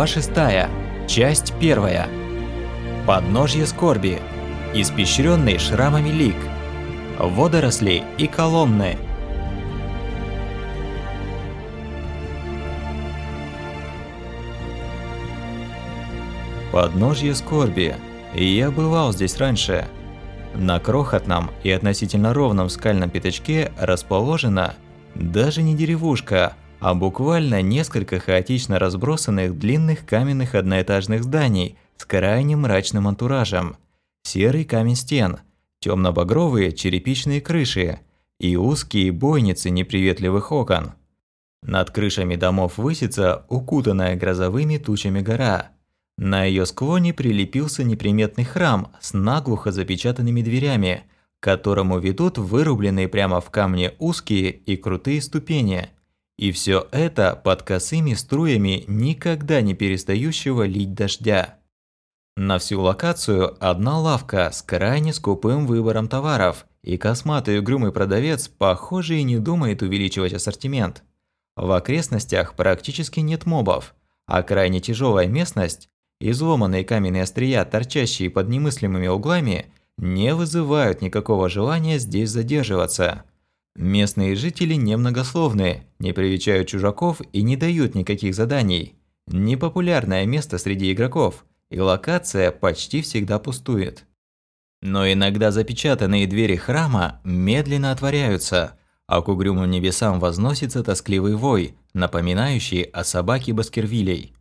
Глава 6. Часть 1. Подножье скорби. Испещренный шрамами лик. Водоросли и колонны. Подножье скорби. Я бывал здесь раньше. На крохотном и относительно ровном скальном пятачке расположена даже не деревушка, а буквально несколько хаотично разбросанных длинных каменных одноэтажных зданий с крайне мрачным антуражем. Серый камень стен, темно-багровые черепичные крыши и узкие бойницы неприветливых окон. Над крышами домов высится укутанная грозовыми тучами гора. На ее склоне прилепился неприметный храм с наглухо запечатанными дверями, к которому ведут вырубленные прямо в камне узкие и крутые ступени – и все это под косыми струями никогда не перестающего лить дождя. На всю локацию одна лавка с крайне скупым выбором товаров, и косматый угрюмый продавец, похоже, и не думает увеличивать ассортимент. В окрестностях практически нет мобов, а крайне тяжелая местность, изломанные каменные острия, торчащие под немыслимыми углами, не вызывают никакого желания здесь задерживаться. Местные жители немногословны, не привечают чужаков и не дают никаких заданий. Непопулярное место среди игроков, и локация почти всегда пустует. Но иногда запечатанные двери храма медленно отворяются, а к угрюмым небесам возносится тоскливый вой, напоминающий о собаке Баскервилей.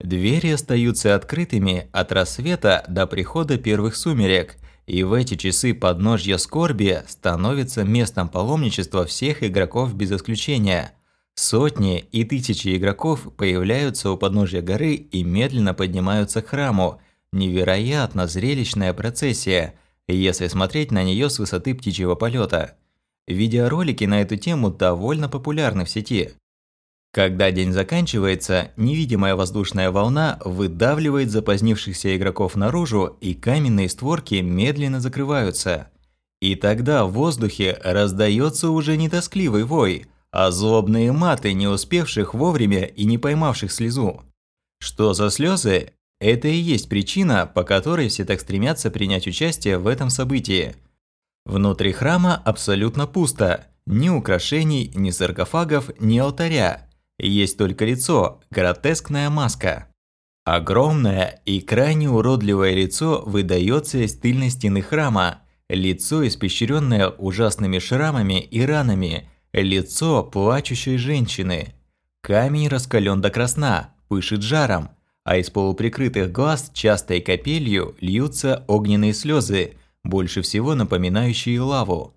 Двери остаются открытыми от рассвета до прихода первых сумерек – и в эти часы подножья скорби становится местом паломничества всех игроков без исключения. Сотни и тысячи игроков появляются у подножья горы и медленно поднимаются к храму. Невероятно зрелищная процессия, если смотреть на нее с высоты птичьего полета. Видеоролики на эту тему довольно популярны в сети. Когда день заканчивается, невидимая воздушная волна выдавливает запозднившихся игроков наружу, и каменные створки медленно закрываются. И тогда в воздухе раздается уже не тоскливый вой, а злобные маты, не успевших вовремя и не поймавших слезу. Что за слезы? Это и есть причина, по которой все так стремятся принять участие в этом событии. Внутри храма абсолютно пусто. Ни украшений, ни саркофагов, ни алтаря. Есть только лицо, гротескная маска. Огромное и крайне уродливое лицо выдается из тыльной стены храма. Лицо, испещренное ужасными шрамами и ранами. Лицо плачущей женщины. Камень раскален до красна, пышет жаром, а из полуприкрытых глаз частой капелью льются огненные слезы, больше всего напоминающие лаву.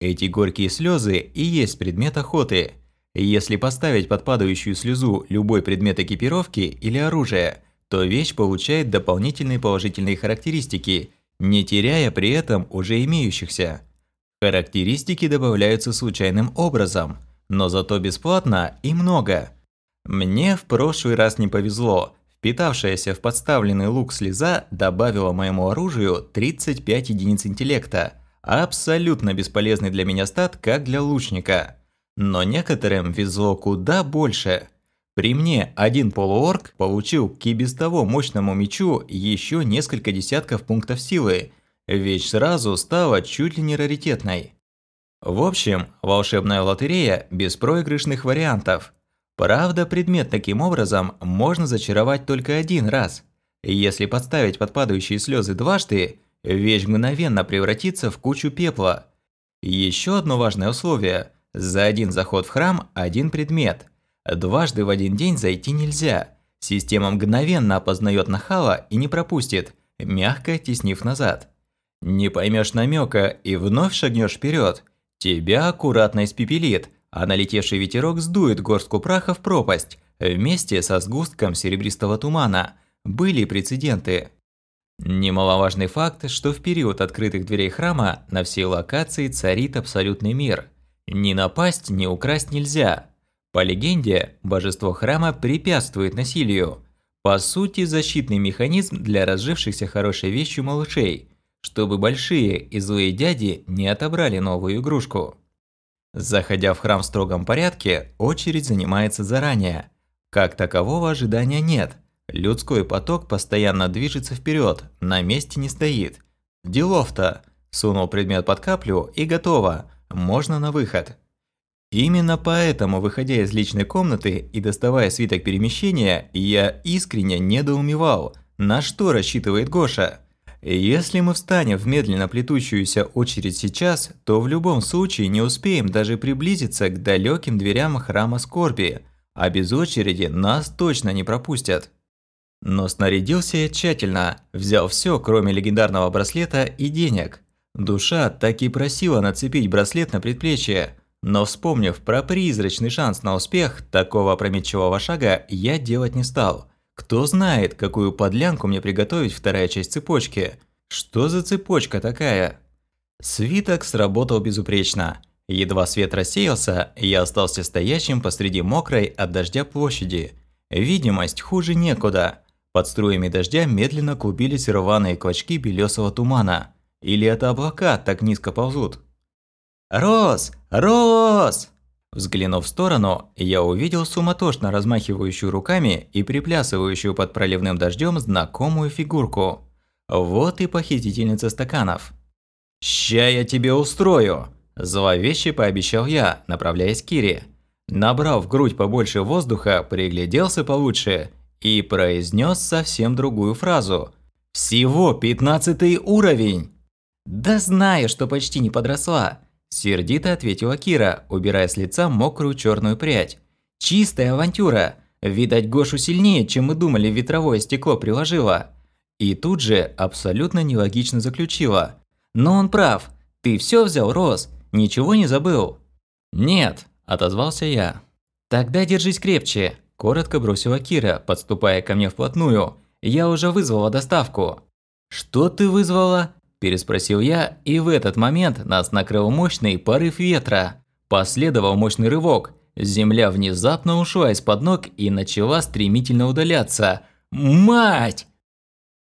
Эти горькие слезы и есть предмет охоты – если поставить под падающую слезу любой предмет экипировки или оружия, то вещь получает дополнительные положительные характеристики, не теряя при этом уже имеющихся. Характеристики добавляются случайным образом, но зато бесплатно и много. Мне в прошлый раз не повезло. Впитавшаяся в подставленный лук слеза добавила моему оружию 35 единиц интеллекта, абсолютно бесполезный для меня стат, как для лучника. Но некоторым везло куда больше. При мне один полуорк получил к и без того мощному мечу еще несколько десятков пунктов силы. Вещь сразу стала чуть ли не раритетной. В общем, волшебная лотерея без проигрышных вариантов. Правда, предмет таким образом можно зачаровать только один раз. Если подставить под падающие слезы дважды, вещь мгновенно превратится в кучу пепла. Еще одно важное условие – за один заход в храм – один предмет. Дважды в один день зайти нельзя. Система мгновенно опознает нахала и не пропустит, мягко теснив назад. Не поймешь намека и вновь шагнешь вперед. Тебя аккуратно испепелит, а налетевший ветерок сдует горстку праха в пропасть вместе со сгустком серебристого тумана. Были прецеденты. Немаловажный факт, что в период открытых дверей храма на всей локации царит абсолютный мир – ни напасть, ни украсть нельзя. По легенде, божество храма препятствует насилию. По сути, защитный механизм для разжившихся хорошей вещью малышей, чтобы большие и злые дяди не отобрали новую игрушку. Заходя в храм в строгом порядке, очередь занимается заранее. Как такового ожидания нет, Людской поток постоянно движется вперед, на месте не стоит. Делов-то. Сунул предмет под каплю и готово. Можно на выход. Именно поэтому, выходя из личной комнаты и доставая свиток перемещения, я искренне недоумевал, на что рассчитывает Гоша. Если мы встанем в медленно плетущуюся очередь сейчас, то в любом случае не успеем даже приблизиться к далеким дверям храма Скорби, а без очереди нас точно не пропустят. Но снарядился я тщательно, взял все, кроме легендарного браслета и денег. Душа так и просила нацепить браслет на предплечье, но вспомнив про призрачный шанс на успех такого опрометчивого шага, я делать не стал. Кто знает, какую подлянку мне приготовить вторая часть цепочки. Что за цепочка такая? Свиток сработал безупречно. Едва свет рассеялся, я остался стоящим посреди мокрой от дождя площади. Видимость хуже некуда. Под струями дождя медленно клубились рваные клочки белесого тумана. Или это облака так низко ползут? «Рос! Рос!» Взглянув в сторону, я увидел суматошно размахивающую руками и приплясывающую под проливным дождем знакомую фигурку. Вот и похитительница стаканов. «Ща я тебе устрою!» – зловеще пообещал я, направляясь к Кире. Набрав в грудь побольше воздуха, пригляделся получше и произнес совсем другую фразу. «Всего пятнадцатый уровень!» «Да знаю, что почти не подросла!» Сердито ответила Кира, убирая с лица мокрую черную прядь. «Чистая авантюра! Видать, Гошу сильнее, чем мы думали, ветровое стекло приложила!» И тут же абсолютно нелогично заключила. «Но он прав. Ты все взял, Рос? Ничего не забыл?» «Нет», – отозвался я. «Тогда держись крепче», – коротко бросила Кира, подступая ко мне вплотную. «Я уже вызвала доставку». «Что ты вызвала?» Переспросил я, и в этот момент нас накрыл мощный порыв ветра. Последовал мощный рывок. Земля внезапно ушла из-под ног и начала стремительно удаляться. Мать!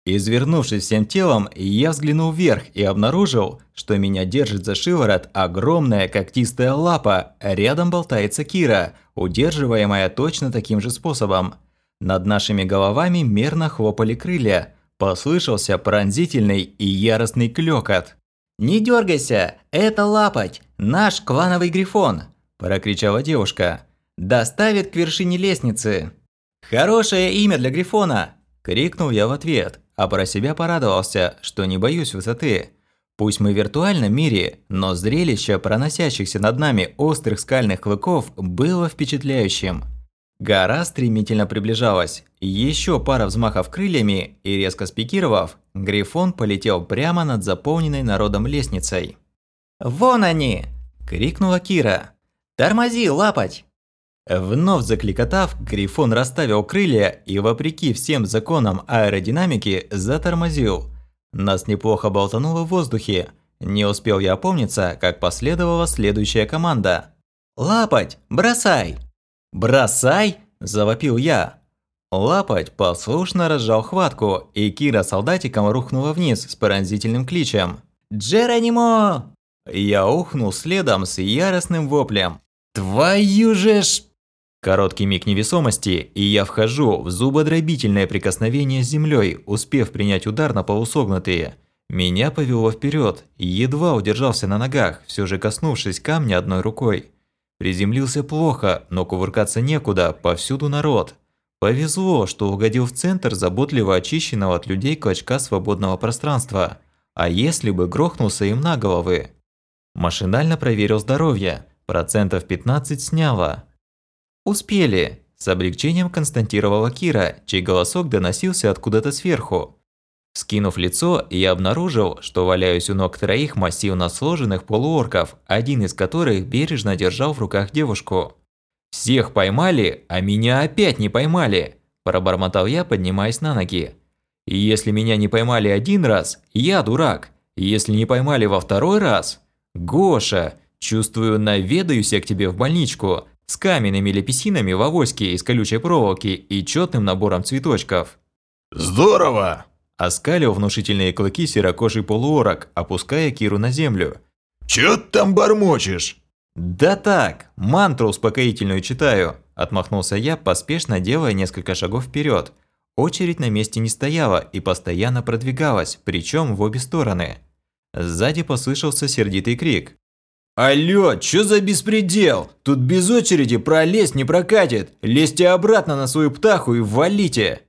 Извернувшись всем телом, я взглянул вверх и обнаружил, что меня держит за шиворот огромная когтистая лапа, рядом болтается Кира, удерживаемая точно таким же способом. Над нашими головами мерно хлопали крылья, Послышался пронзительный и яростный клёкот. «Не дергайся, это лапать, наш клановый грифон!» – прокричала девушка. «Доставит к вершине лестницы!» «Хорошее имя для грифона!» – крикнул я в ответ, а про себя порадовался, что не боюсь высоты. Пусть мы в виртуальном мире, но зрелище проносящихся над нами острых скальных клыков было впечатляющим. Гора стремительно приближалась. Еще пара взмахов крыльями, и резко спикировав, Грифон полетел прямо над заполненной народом лестницей. «Вон они!» – крикнула Кира. «Тормози, лапать!» Вновь закликотав, Грифон расставил крылья и, вопреки всем законам аэродинамики, затормозил. Нас неплохо болтануло в воздухе. Не успел я опомниться, как последовала следующая команда. «Лапать! Бросай!» «Бросай!» – завопил я. Лапать послушно разжал хватку, и Кира солдатиком рухнула вниз с пронзительным кличем. «Джеронимо!» Я ухнул следом с яростным воплем. «Твою же ж...» Короткий миг невесомости, и я вхожу в зубодробительное прикосновение с землей, успев принять удар на полусогнутые. Меня повело вперед, едва удержался на ногах, все же коснувшись камня одной рукой. Приземлился плохо, но кувыркаться некуда, повсюду народ. Повезло, что угодил в центр заботливо очищенного от людей клочка свободного пространства. А если бы грохнулся им на головы? Машинально проверил здоровье. Процентов 15 сняло. «Успели!» – с облегчением констатировала Кира, чей голосок доносился откуда-то сверху. Скинув лицо, я обнаружил, что валяюсь у ног троих массивно сложенных полуорков, один из которых бережно держал в руках девушку. «Всех поймали, а меня опять не поймали!» – пробормотал я, поднимаясь на ноги. «И если меня не поймали один раз, я дурак. Если не поймали во второй раз... Гоша, чувствую, наведаюсь я к тебе в больничку с каменными лепесинами в авоське из колючей проволоки и четным набором цветочков». «Здорово!» Оскалил внушительные клыки серокожий полуорок, опуская Киру на землю. «Чё ты там бормочешь?» «Да так, мантру успокоительную читаю», – отмахнулся я, поспешно делая несколько шагов вперед. Очередь на месте не стояла и постоянно продвигалась, причем в обе стороны. Сзади послышался сердитый крик. «Алло, чё за беспредел? Тут без очереди пролезть не прокатит. Лезьте обратно на свою птаху и валите!»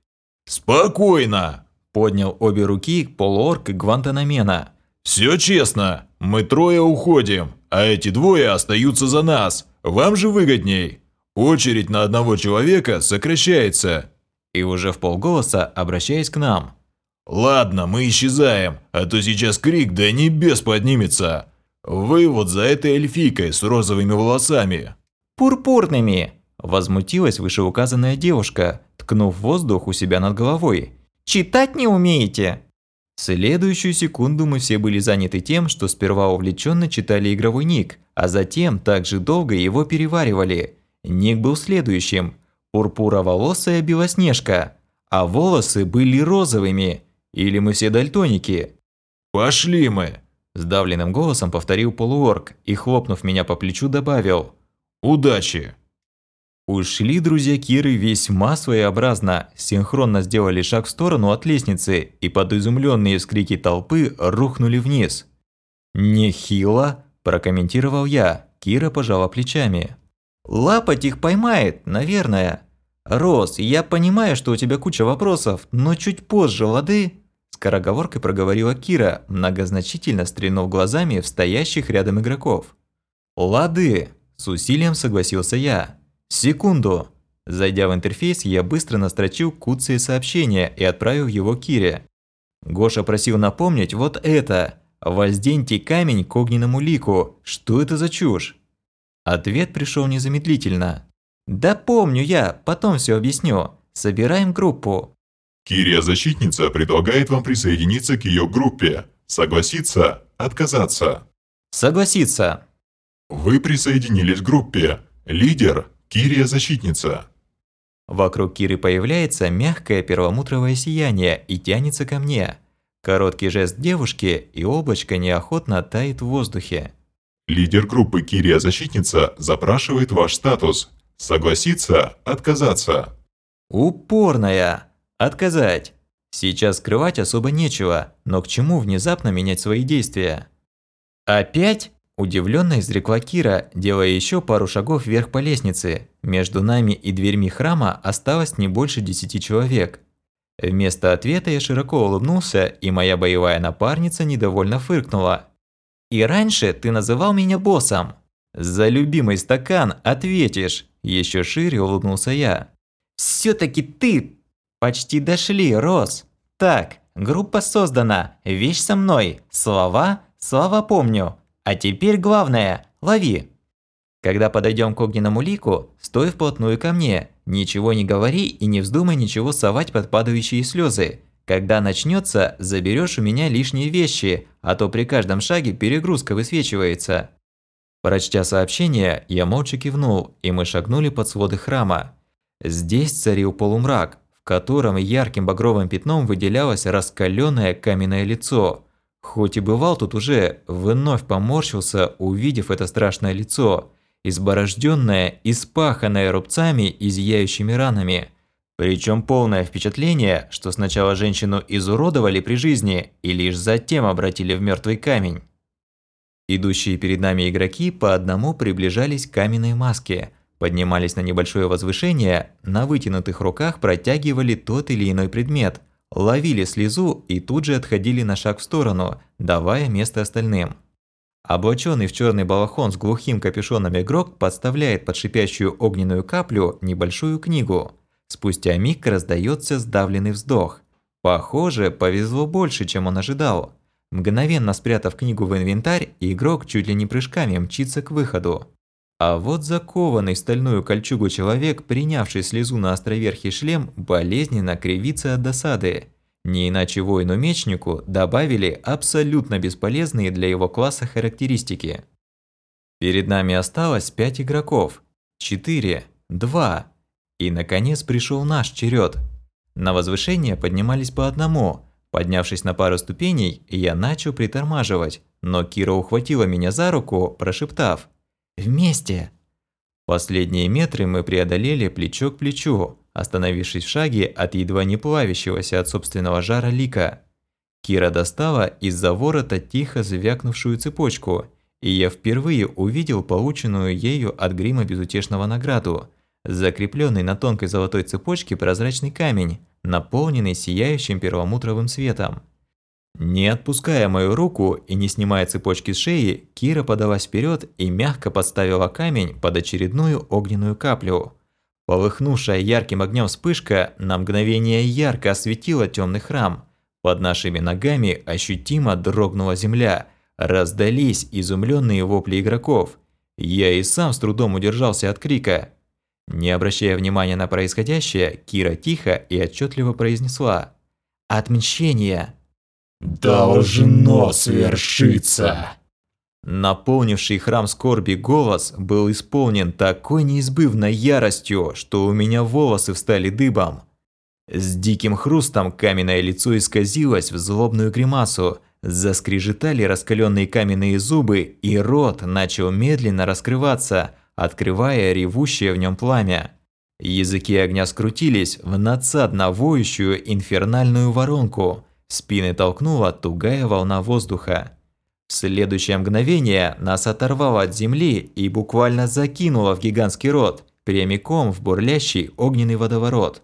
«Спокойно!» – поднял обе руки полуорк Гвантанамена. «Все честно. Мы трое уходим, а эти двое остаются за нас. Вам же выгодней. Очередь на одного человека сокращается». И уже в полголоса, обращаясь к нам. «Ладно, мы исчезаем, а то сейчас крик до небес поднимется. Вы вот за этой эльфийкой с розовыми волосами». «Пурпурными!» – возмутилась вышеуказанная девушка, ткнув воздух у себя над головой. «Читать не умеете?» Следующую секунду мы все были заняты тем, что сперва увлеченно читали игровой ник, а затем также долго его переваривали. Ник был следующим – пурпуроволосая белоснежка, а волосы были розовыми. Или мы все дальтоники? «Пошли мы!» – сдавленным голосом повторил полуорг и, хлопнув меня по плечу, добавил «Удачи!» Ушли друзья Киры весьма своеобразно, синхронно сделали шаг в сторону от лестницы и под изумленные вскрики толпы рухнули вниз. «Нехило», – прокомментировал я, Кира пожала плечами. «Лапать их поймает, наверное. Рос, я понимаю, что у тебя куча вопросов, но чуть позже, лады?» Скороговоркой проговорила Кира, многозначительно стрельнув глазами в стоящих рядом игроков. «Лады», – с усилием согласился я. Секунду. Зайдя в интерфейс, я быстро настрочил куцые сообщения и отправил его Кире. Гоша просил напомнить вот это. Возденьте камень к огненному лику. Что это за чушь? Ответ пришел незамедлительно. Да помню я, потом все объясню. Собираем группу. Кирия Защитница предлагает вам присоединиться к ее группе. Согласиться? Отказаться? Согласиться. Вы присоединились к группе. Лидер Кирия Защитница. Вокруг Киры появляется мягкое перламутровое сияние и тянется ко мне. Короткий жест девушки, и облачко неохотно тает в воздухе. Лидер группы Кирия Защитница запрашивает ваш статус. Согласиться, отказаться. Упорная. Отказать. Сейчас скрывать особо нечего, но к чему внезапно менять свои действия? Опять? Удивленно изрекла Кира, делая еще пару шагов вверх по лестнице. Между нами и дверьми храма осталось не больше десяти человек. Вместо ответа я широко улыбнулся, и моя боевая напарница недовольно фыркнула. «И раньше ты называл меня боссом. За любимый стакан ответишь!» Еще шире улыбнулся я. «Все-таки ты!» «Почти дошли, Рос!» «Так, группа создана, вещь со мной, слова, слова помню, а теперь главное – лови. Когда подойдем к огненному лику, стой вплотную ко мне, ничего не говори и не вздумай ничего совать под падающие слезы. Когда начнется, заберешь у меня лишние вещи, а то при каждом шаге перегрузка высвечивается. Прочтя сообщение, я молча кивнул, и мы шагнули под своды храма. Здесь царил полумрак, в котором ярким багровым пятном выделялось раскаленное каменное лицо – Хоть и бывал тут уже, вновь поморщился, увидев это страшное лицо, изборожденное, испаханное рубцами и зияющими ранами. Причем полное впечатление, что сначала женщину изуродовали при жизни и лишь затем обратили в мертвый камень. Идущие перед нами игроки по одному приближались к каменной маске, поднимались на небольшое возвышение, на вытянутых руках протягивали тот или иной предмет – ловили слезу и тут же отходили на шаг в сторону, давая место остальным. Облаченный в черный балахон с глухим капюшоном игрок подставляет под шипящую огненную каплю небольшую книгу. Спустя миг раздается сдавленный вздох. Похоже, повезло больше, чем он ожидал. Мгновенно спрятав книгу в инвентарь, игрок чуть ли не прыжками мчится к выходу. А вот закованный в стальную кольчугу человек, принявший слезу на островерхий шлем, болезненно кривится от досады. Не иначе воину-мечнику добавили абсолютно бесполезные для его класса характеристики. Перед нами осталось пять игроков. Четыре. Два. И наконец пришел наш черед. На возвышение поднимались по одному. Поднявшись на пару ступеней, я начал притормаживать, но Кира ухватила меня за руку, прошептав – Вместе. Последние метры мы преодолели плечо к плечу, остановившись в шаге от едва не плавящегося от собственного жара лика. Кира достала из-за ворота тихо звякнувшую цепочку, и я впервые увидел полученную ею от грима безутешного награду – закрепленный на тонкой золотой цепочке прозрачный камень, наполненный сияющим перламутровым светом. Не отпуская мою руку и не снимая цепочки с шеи, Кира подалась вперед и мягко подставила камень под очередную огненную каплю. Полыхнувшая ярким огнем вспышка на мгновение ярко осветила темный храм. Под нашими ногами ощутимо дрогнула земля, раздались изумленные вопли игроков. Я и сам с трудом удержался от крика. Не обращая внимания на происходящее, Кира тихо и отчетливо произнесла «Отмщение!» «Должно свершиться!» Наполнивший храм скорби голос был исполнен такой неизбывной яростью, что у меня волосы встали дыбом. С диким хрустом каменное лицо исказилось в злобную гримасу, заскрежетали раскаленные каменные зубы, и рот начал медленно раскрываться, открывая ревущее в нем пламя. Языки огня скрутились в надсадно воющую инфернальную воронку, спины толкнула тугая волна воздуха. В следующее мгновение нас оторвало от земли и буквально закинуло в гигантский рот, прямиком в бурлящий огненный водоворот.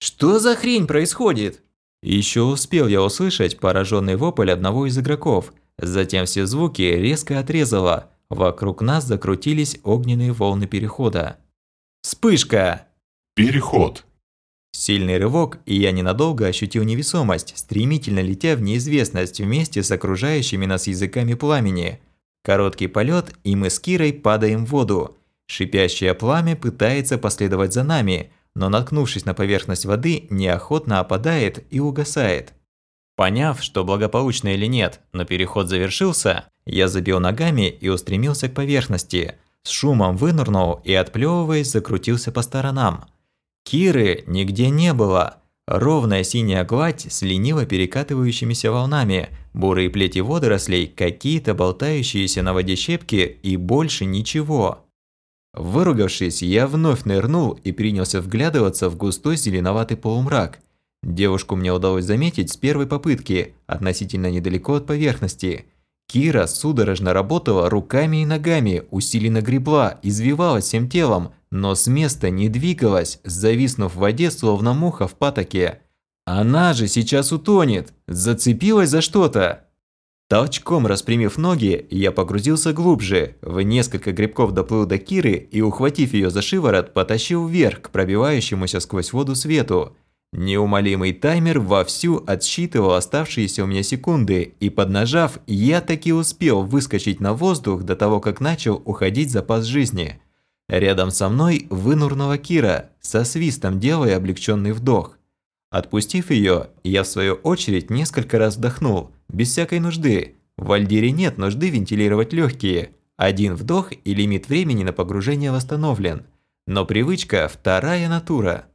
«Что за хрень происходит?» Еще успел я услышать пораженный вопль одного из игроков, затем все звуки резко отрезало, вокруг нас закрутились огненные волны перехода. Вспышка! Переход. Сильный рывок, и я ненадолго ощутил невесомость, стремительно летя в неизвестность вместе с окружающими нас языками пламени. Короткий полет, и мы с Кирой падаем в воду. Шипящее пламя пытается последовать за нами, но наткнувшись на поверхность воды, неохотно опадает и угасает. Поняв, что благополучно или нет, но переход завершился, я забил ногами и устремился к поверхности. С шумом вынырнул и, отплевываясь, закрутился по сторонам. Киры нигде не было. Ровная синяя гладь с лениво перекатывающимися волнами, бурые плети водорослей, какие-то болтающиеся на воде щепки и больше ничего. Выругавшись, я вновь нырнул и принялся вглядываться в густой зеленоватый полумрак. Девушку мне удалось заметить с первой попытки, относительно недалеко от поверхности. Кира судорожно работала руками и ногами, усиленно гребла, извивалась всем телом, но с места не двигалась, зависнув в воде, словно муха в патоке. Она же сейчас утонет, зацепилась за что-то. Толчком распрямив ноги, я погрузился глубже, в несколько грибков доплыл до Киры и, ухватив ее за шиворот, потащил вверх к пробивающемуся сквозь воду свету. Неумолимый таймер вовсю отсчитывал оставшиеся у меня секунды, и поднажав, я таки успел выскочить на воздух до того, как начал уходить запас жизни. Рядом со мной вынурнула Кира, со свистом делая облегченный вдох. Отпустив ее, я в свою очередь несколько раз вдохнул, без всякой нужды. В Альдире нет нужды вентилировать легкие. Один вдох и лимит времени на погружение восстановлен. Но привычка – вторая натура.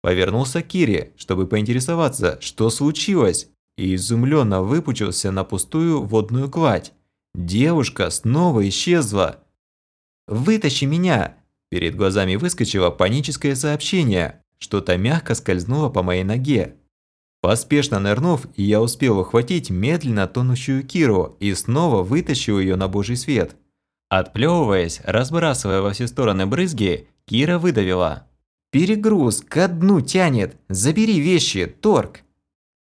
Повернулся к Кире, чтобы поинтересоваться, что случилось, и изумленно выпучился на пустую водную гладь. Девушка снова исчезла. «Вытащи меня!» Перед глазами выскочило паническое сообщение. Что-то мягко скользнуло по моей ноге. Поспешно нырнув, я успел ухватить медленно тонущую Киру и снова вытащил ее на божий свет. Отплевываясь, разбрасывая во все стороны брызги, Кира выдавила. «Перегруз, ко дну тянет! Забери вещи, торг!»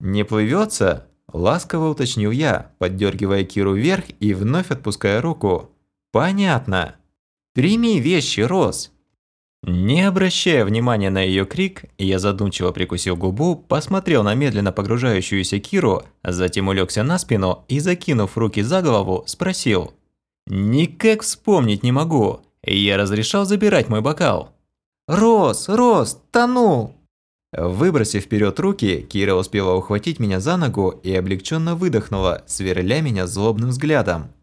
«Не плывется?» – ласково уточнил я, поддергивая Киру вверх и вновь отпуская руку. «Понятно!» «Прими вещи, Рос!» Не обращая внимания на ее крик, я задумчиво прикусил губу, посмотрел на медленно погружающуюся Киру, затем улегся на спину и, закинув руки за голову, спросил. «Никак вспомнить не могу. Я разрешал забирать мой бокал». «Рос, Рос, тону!» Выбросив вперед руки, Кира успела ухватить меня за ногу и облегченно выдохнула, сверля меня злобным взглядом.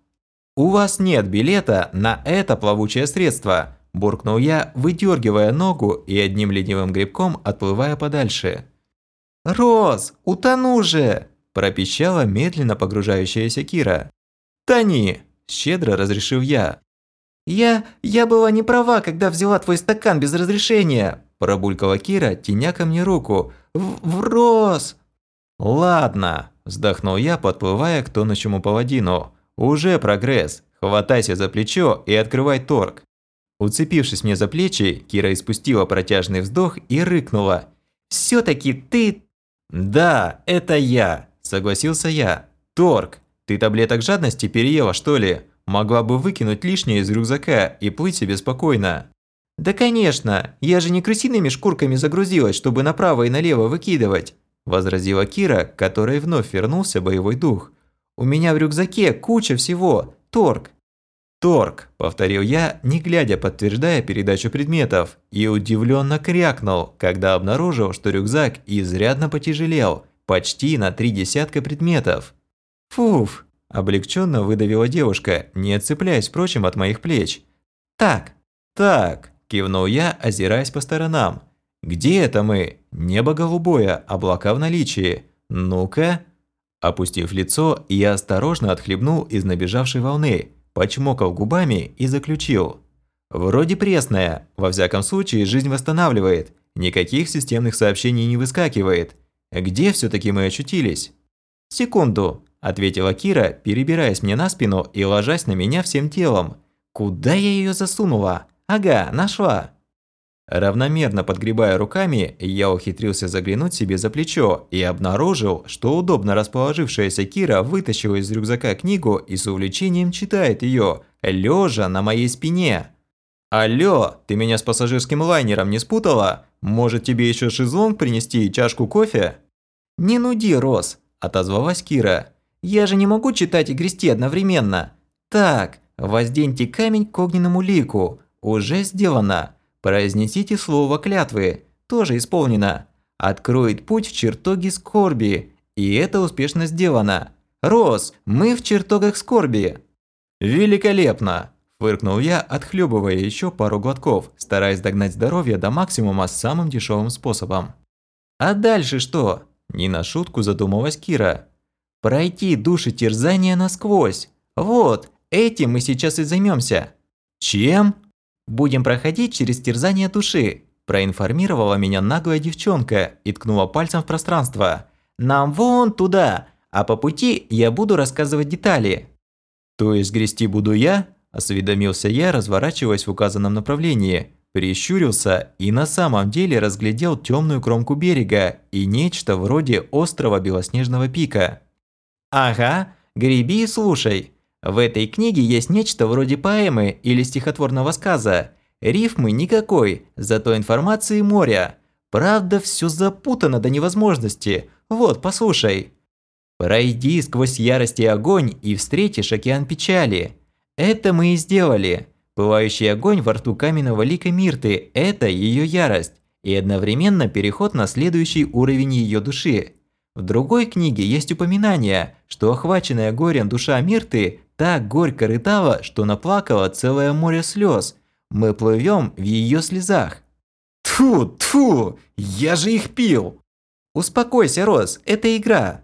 «У вас нет билета на это плавучее средство», – буркнул я, выдергивая ногу и одним ленивым грибком отплывая подальше. «Рос, утону же!» – пропищала медленно погружающаяся Кира. «Тони!» – щедро разрешил я. «Я... я была не права, когда взяла твой стакан без разрешения!» – Пробулькала Кира, теня ко мне руку. В «Врос!» «Ладно», – вздохнул я, подплывая к тонущему паладину. «Уже прогресс. Хватайся за плечо и открывай торг». Уцепившись мне за плечи, Кира испустила протяжный вздох и рыкнула. «Всё-таки ты...» «Да, это я», – согласился я. «Торг, ты таблеток жадности переела, что ли? Могла бы выкинуть лишнее из рюкзака и плыть себе спокойно». «Да конечно, я же не крысиными шкурками загрузилась, чтобы направо и налево выкидывать», – возразила Кира, которой вновь вернулся боевой дух. «У меня в рюкзаке куча всего, торг». «Торг», – повторил я, не глядя, подтверждая передачу предметов, и удивленно крякнул, когда обнаружил, что рюкзак изрядно потяжелел, почти на три десятка предметов. «Фуф», – облегченно выдавила девушка, не отцепляясь, впрочем, от моих плеч. «Так, так, Кивнул я, озираясь по сторонам. «Где это мы? Небо голубое, облака в наличии. Ну-ка!» Опустив лицо, я осторожно отхлебнул из набежавшей волны, почмокал губами и заключил. «Вроде пресная, во всяком случае жизнь восстанавливает, никаких системных сообщений не выскакивает. Где все таки мы очутились?» «Секунду», – ответила Кира, перебираясь мне на спину и ложась на меня всем телом. «Куда я ее засунула?» Ага, нашла. Равномерно подгребая руками, я ухитрился заглянуть себе за плечо и обнаружил, что удобно расположившаяся Кира вытащила из рюкзака книгу и с увлечением читает ее, лежа на моей спине. «Алло, ты меня с пассажирским лайнером не спутала? Может тебе еще шезлонг принести и чашку кофе?» «Не нуди, Рос», – отозвалась Кира. «Я же не могу читать и грести одновременно. Так, возденьте камень к огненному лику, уже сделано. Произнесите слово клятвы. Тоже исполнено. Откроет путь в чертоги скорби. И это успешно сделано. Рос, мы в чертогах скорби. Великолепно. Фыркнул я, отхлебывая еще пару глотков, стараясь догнать здоровье до максимума самым дешевым способом. А дальше что? Не на шутку задумалась Кира. Пройти души терзания насквозь. Вот, этим мы сейчас и займемся. Чем? «Будем проходить через терзание души», – проинформировала меня наглая девчонка и ткнула пальцем в пространство. «Нам вон туда, а по пути я буду рассказывать детали». «То есть грести буду я?» – осведомился я, разворачиваясь в указанном направлении. Прищурился и на самом деле разглядел темную кромку берега и нечто вроде острого белоснежного пика. «Ага, греби и слушай», в этой книге есть нечто вроде поэмы или стихотворного сказа. Рифмы никакой, зато информации моря. Правда, все запутано до невозможности. Вот, послушай. Пройди сквозь ярость и огонь и встретишь океан печали. Это мы и сделали. Пылающий огонь во рту каменного лика Мирты – это ее ярость, и одновременно переход на следующий уровень ее души. В другой книге есть упоминание, что охваченная горем душа Мирты так горько рыдала, что наплакала целое море слез. Мы плывем в ее слезах. Тфу, тфу, я же их пил. Успокойся, Рос, это игра.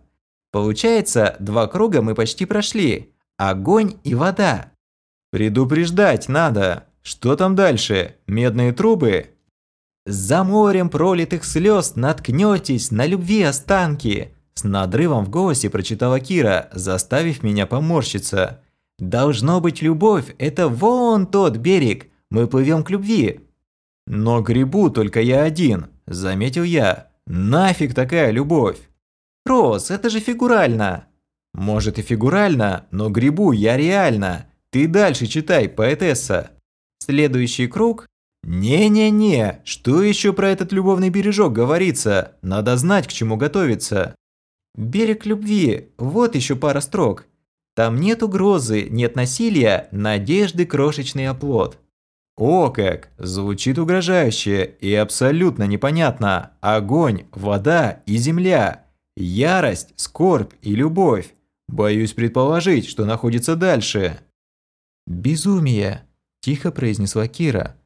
Получается, два круга мы почти прошли. Огонь и вода. Предупреждать надо. Что там дальше? Медные трубы? За морем пролитых слез наткнетесь на любви останки. С надрывом в голосе прочитала Кира, заставив меня поморщиться. Должно быть любовь, это вон тот берег. Мы плывем к любви. Но грибу только я один, заметил я. Нафиг такая любовь? Рос, это же фигурально. Может и фигурально, но грибу я реально. Ты дальше читай, поэтесса. Следующий круг «Не-не-не, что еще про этот любовный бережок говорится? Надо знать, к чему готовиться». «Берег любви, вот еще пара строк. Там нет угрозы, нет насилия, надежды крошечный оплот». О как! Звучит угрожающе и абсолютно непонятно. Огонь, вода и земля. Ярость, скорбь и любовь. Боюсь предположить, что находится дальше. «Безумие», – тихо произнесла Кира.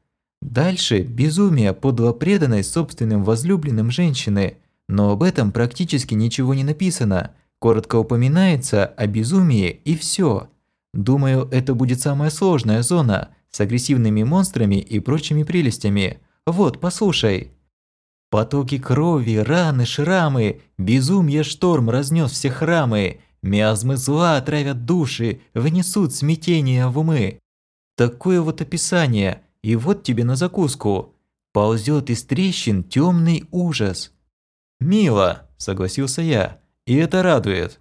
Дальше безумие подло преданной собственным возлюбленным женщины, но об этом практически ничего не написано. Коротко упоминается о безумии и все. Думаю, это будет самая сложная зона с агрессивными монстрами и прочими прелестями. Вот, послушай. Потоки крови, раны, шрамы, безумие шторм разнес все храмы, миазмы зла отравят души, внесут смятение в умы. Такое вот описание, и вот тебе на закуску. Ползет из трещин темный ужас. «Мило», – согласился я, – «и это радует».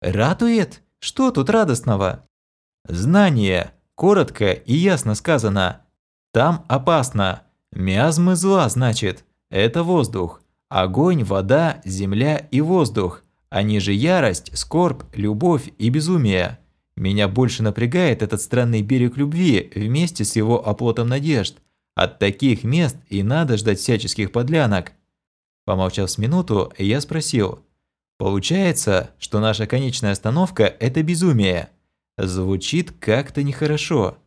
«Радует? Что тут радостного?» «Знание, коротко и ясно сказано. Там опасно. Миазмы зла, значит. Это воздух. Огонь, вода, земля и воздух. Они же ярость, скорбь, любовь и безумие. Меня больше напрягает этот странный берег любви вместе с его оплотом надежд. От таких мест и надо ждать всяческих подлянок. Помолчав с минуту, я спросил. Получается, что наша конечная остановка – это безумие. Звучит как-то нехорошо.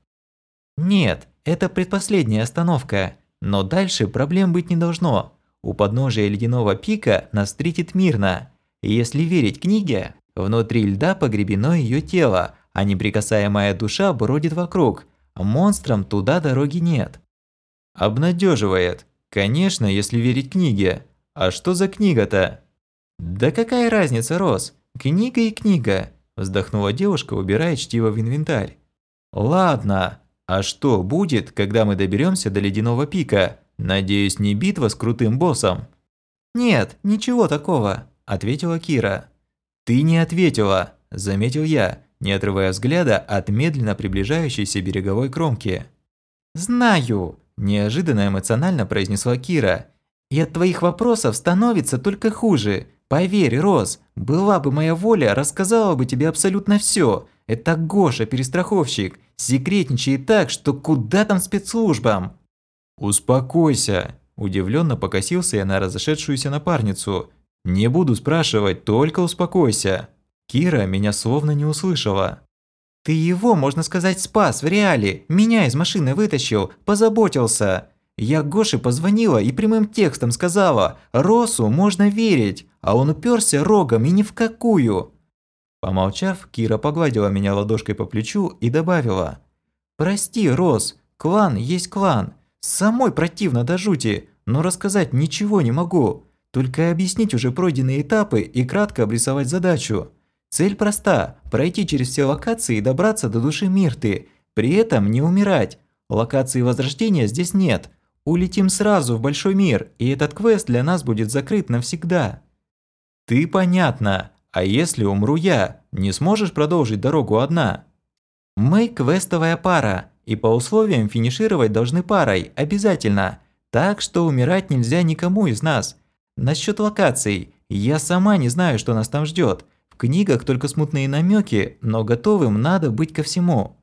Нет, это предпоследняя остановка. Но дальше проблем быть не должно. У подножия ледяного пика нас встретит мирно. Если верить книге, внутри льда погребено ее тело, а неприкасаемая душа бродит вокруг. Монстрам туда дороги нет. Обнадеживает. Конечно, если верить книге. А что за книга-то? Да какая разница, Рос? Книга и книга. Вздохнула девушка, убирая чтиво в инвентарь. Ладно, а что будет, когда мы доберемся до ледяного пика? Надеюсь, не битва с крутым боссом. Нет, ничего такого, ответила Кира. Ты не ответила, заметил я, не отрывая взгляда от медленно приближающейся береговой кромки. Знаю, неожиданно эмоционально произнесла Кира. И от твоих вопросов становится только хуже. Поверь, Роз, была бы моя воля, рассказала бы тебе абсолютно все. Это Гоша, перестраховщик, секретничает так, что куда там спецслужбам? Успокойся, удивленно покосился я на разошедшуюся напарницу. Не буду спрашивать, только успокойся. Кира меня словно не услышала. Ты его, можно сказать, спас в реале, меня из машины вытащил, позаботился. Я Гоше позвонила и прямым текстом сказала, Росу можно верить, а он уперся рогом и ни в какую. Помолчав, Кира погладила меня ладошкой по плечу и добавила. «Прости, Рос, клан есть клан. Самой противно до жути, но рассказать ничего не могу. Только объяснить уже пройденные этапы и кратко обрисовать задачу. Цель проста – пройти через все локации и добраться до души Мирты. При этом не умирать. Локации возрождения здесь нет. Улетим сразу в большой мир, и этот квест для нас будет закрыт навсегда». «Ты понятно», а если умру я, не сможешь продолжить дорогу одна? Мы квестовая пара, и по условиям финишировать должны парой, обязательно. Так что умирать нельзя никому из нас. Насчет локаций, я сама не знаю, что нас там ждет. В книгах только смутные намеки, но готовым надо быть ко всему.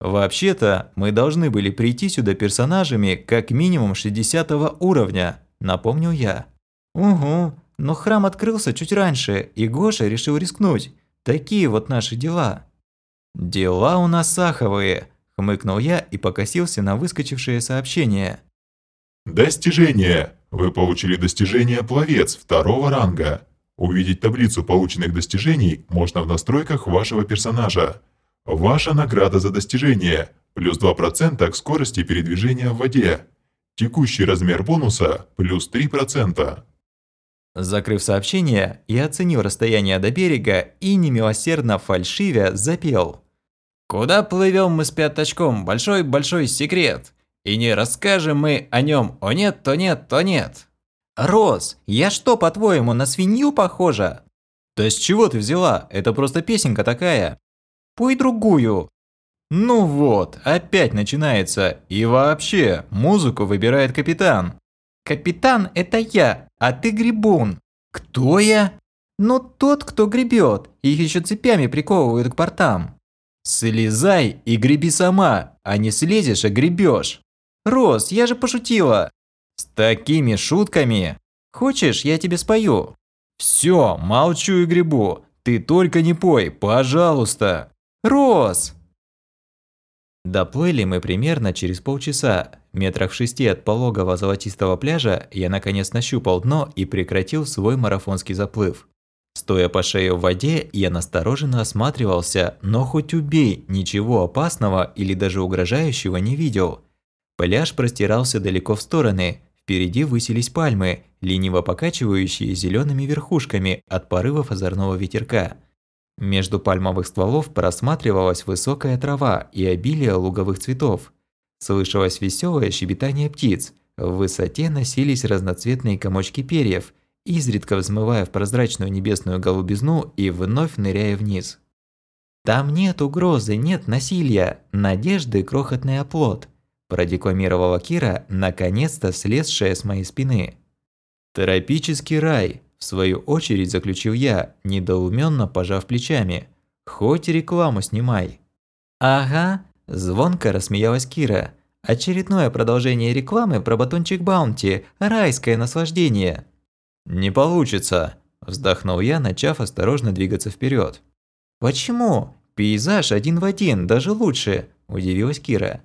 Вообще-то, мы должны были прийти сюда персонажами как минимум 60 уровня, напомнил я. Угу, но храм открылся чуть раньше, и Гоша решил рискнуть. Такие вот наши дела. «Дела у нас саховые», – хмыкнул я и покосился на выскочившее сообщение. Достижение. Вы получили достижение «Пловец» второго ранга. Увидеть таблицу полученных достижений можно в настройках вашего персонажа. Ваша награда за достижение – плюс 2% к скорости передвижения в воде. Текущий размер бонуса – плюс 3%. Закрыв сообщение, я оценил расстояние до берега и немилосердно фальшивя запел. «Куда плывем мы с пятачком? Большой-большой секрет. И не расскажем мы о нем, о нет, то нет, то нет». «Рос, я что, по-твоему, на свинью похожа?» «Да с чего ты взяла? Это просто песенка такая». «Пой другую». «Ну вот, опять начинается. И вообще, музыку выбирает капитан». «Капитан – это я, а ты грибун». «Кто я?» «Ну, тот, кто гребет. Их еще цепями приковывают к портам». «Слезай и греби сама, а не слезешь, а гребешь». «Рос, я же пошутила». «С такими шутками?» «Хочешь, я тебе спою?» «Все, молчу и гребу. Ты только не пой, пожалуйста». «Рос!» Доплыли мы примерно через полчаса. Метрах в шести от пологого золотистого пляжа я наконец нащупал дно и прекратил свой марафонский заплыв. Стоя по шею в воде, я настороженно осматривался, но хоть убей, ничего опасного или даже угрожающего не видел. Пляж простирался далеко в стороны. Впереди высились пальмы, лениво покачивающие зелеными верхушками от порывов озорного ветерка. Между пальмовых стволов просматривалась высокая трава и обилие луговых цветов. Слышалось веселое щебетание птиц. В высоте носились разноцветные комочки перьев, изредка взмывая в прозрачную небесную голубизну и вновь ныряя вниз. «Там нет угрозы, нет насилия, надежды – крохотный оплот», – продекламировала Кира, наконец-то слезшая с моей спины. «Тропический рай», – в свою очередь заключил я, недоуменно пожав плечами. «Хоть рекламу снимай». «Ага», – звонко рассмеялась Кира. «Очередное продолжение рекламы про батончик Баунти, райское наслаждение». «Не получится», – вздохнул я, начав осторожно двигаться вперед. «Почему? Пейзаж один в один, даже лучше», – удивилась Кира.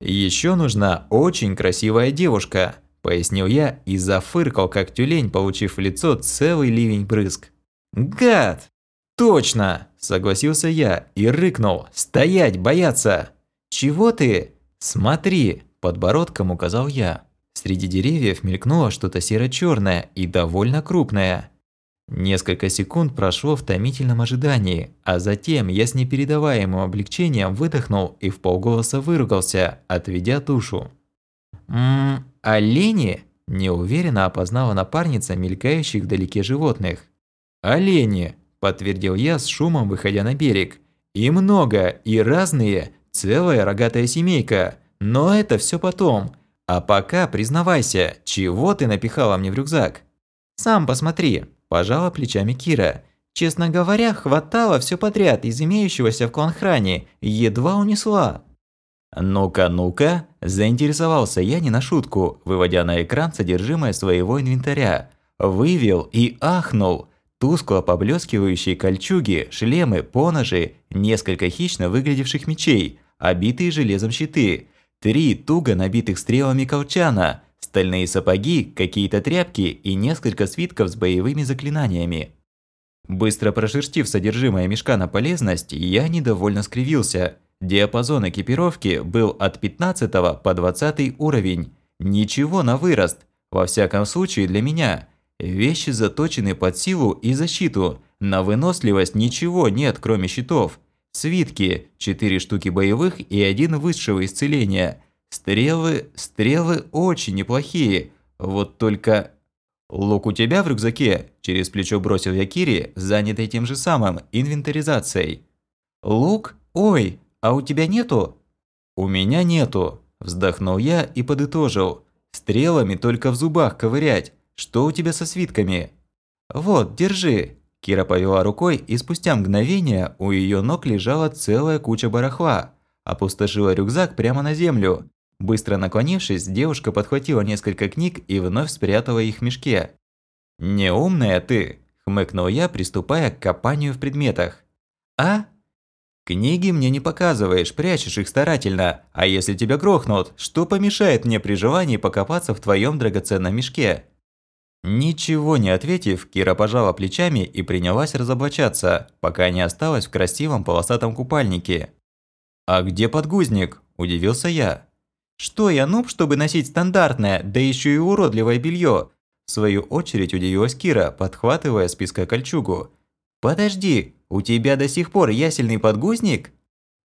«Еще нужна очень красивая девушка», – пояснил я и зафыркал, как тюлень, получив в лицо целый ливень брызг. «Гад!» «Точно!» – согласился я и рыкнул. «Стоять, бояться!» «Чего ты?» «Смотри!» – подбородком указал я. Среди деревьев мелькнуло что-то серо-черное и довольно крупное. Несколько секунд прошло в томительном ожидании, а затем я с непередаваемым облегчением выдохнул и в полголоса выругался, отведя тушу. «Ммм, олени?» – неуверенно опознала напарница мелькающих вдалеке животных. «Олени!» – подтвердил я с шумом, выходя на берег. «И много, и разные, целая рогатая семейка. Но это все потом. А пока признавайся, чего ты напихала мне в рюкзак? Сам посмотри, пожала плечами Кира. Честно говоря, хватало все подряд из имеющегося в кланхране, едва унесла. «Ну-ка, ну-ка!» – заинтересовался я не на шутку, выводя на экран содержимое своего инвентаря. Вывел и ахнул. Тускло поблескивающие кольчуги, шлемы, поножи, несколько хищно выглядевших мечей, обитые железом щиты – Три туго набитых стрелами колчана, стальные сапоги, какие-то тряпки и несколько свитков с боевыми заклинаниями. Быстро прошерстив содержимое мешка на полезность, я недовольно скривился. Диапазон экипировки был от 15 по 20 уровень. Ничего на вырост, во всяком случае для меня. Вещи заточены под силу и защиту, на выносливость ничего нет, кроме щитов. Свитки, четыре штуки боевых и один высшего исцеления. Стрелы, стрелы очень неплохие. Вот только... Лук у тебя в рюкзаке? Через плечо бросил я Кири, занятый тем же самым, инвентаризацией. Лук? Ой, а у тебя нету? У меня нету. Вздохнул я и подытожил. Стрелами только в зубах ковырять. Что у тебя со свитками? Вот, держи. Кира повела рукой, и спустя мгновение у ее ног лежала целая куча барахла. Опустошила рюкзак прямо на землю. Быстро наклонившись, девушка подхватила несколько книг и вновь спрятала их в мешке. «Неумная ты!» – хмыкнул я, приступая к копанию в предметах. «А?» «Книги мне не показываешь, прячешь их старательно, а если тебя грохнут, что помешает мне при желании покопаться в твоем драгоценном мешке?» Ничего не ответив, Кира пожала плечами и принялась разоблачаться, пока не осталась в красивом полосатом купальнике. «А где подгузник?» – удивился я. «Что я нуб, чтобы носить стандартное, да еще и уродливое белье? В свою очередь удивилась Кира, подхватывая с песка кольчугу. «Подожди, у тебя до сих пор ясельный подгузник?»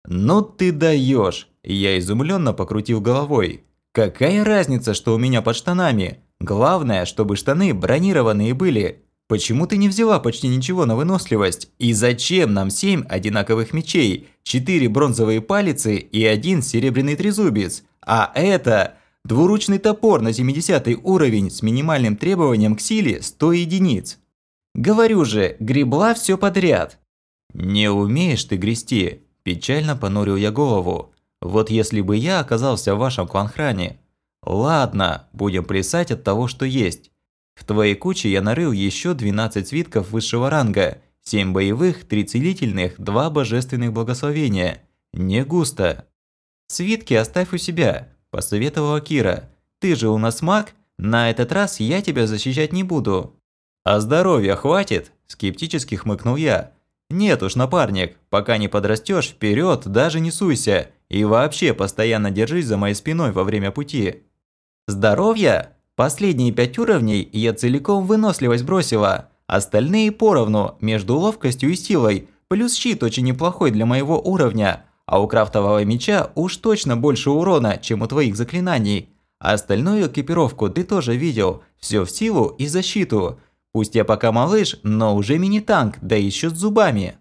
«Ну ты даешь! Я изумленно покрутил головой. «Какая разница, что у меня под штанами? Главное, чтобы штаны бронированные были. Почему ты не взяла почти ничего на выносливость? И зачем нам семь одинаковых мечей, четыре бронзовые палицы и один серебряный трезубец? А это двуручный топор на 70 уровень с минимальным требованием к силе 100 единиц. Говорю же, гребла все подряд. Не умеешь ты грести, печально понурил я голову. Вот если бы я оказался в вашем кланхране, Ладно, будем плясать от того, что есть. В твоей куче я нарыл еще 12 свитков высшего ранга, 7 боевых, 3 целительных, 2 божественных благословения. Не густо. Свитки оставь у себя, посоветовала Кира. Ты же у нас маг, на этот раз я тебя защищать не буду. А здоровья хватит? Скептически хмыкнул я. Нет уж, напарник, пока не подрастешь, вперед даже не суйся. И вообще постоянно держись за моей спиной во время пути. «Здоровья?» Последние пять уровней я целиком выносливость бросила, остальные поровну, между ловкостью и силой, плюс щит очень неплохой для моего уровня, а у крафтового меча уж точно больше урона, чем у твоих заклинаний. А остальную экипировку ты тоже видел, все в силу и защиту. Пусть я пока малыш, но уже мини-танк, да еще с зубами.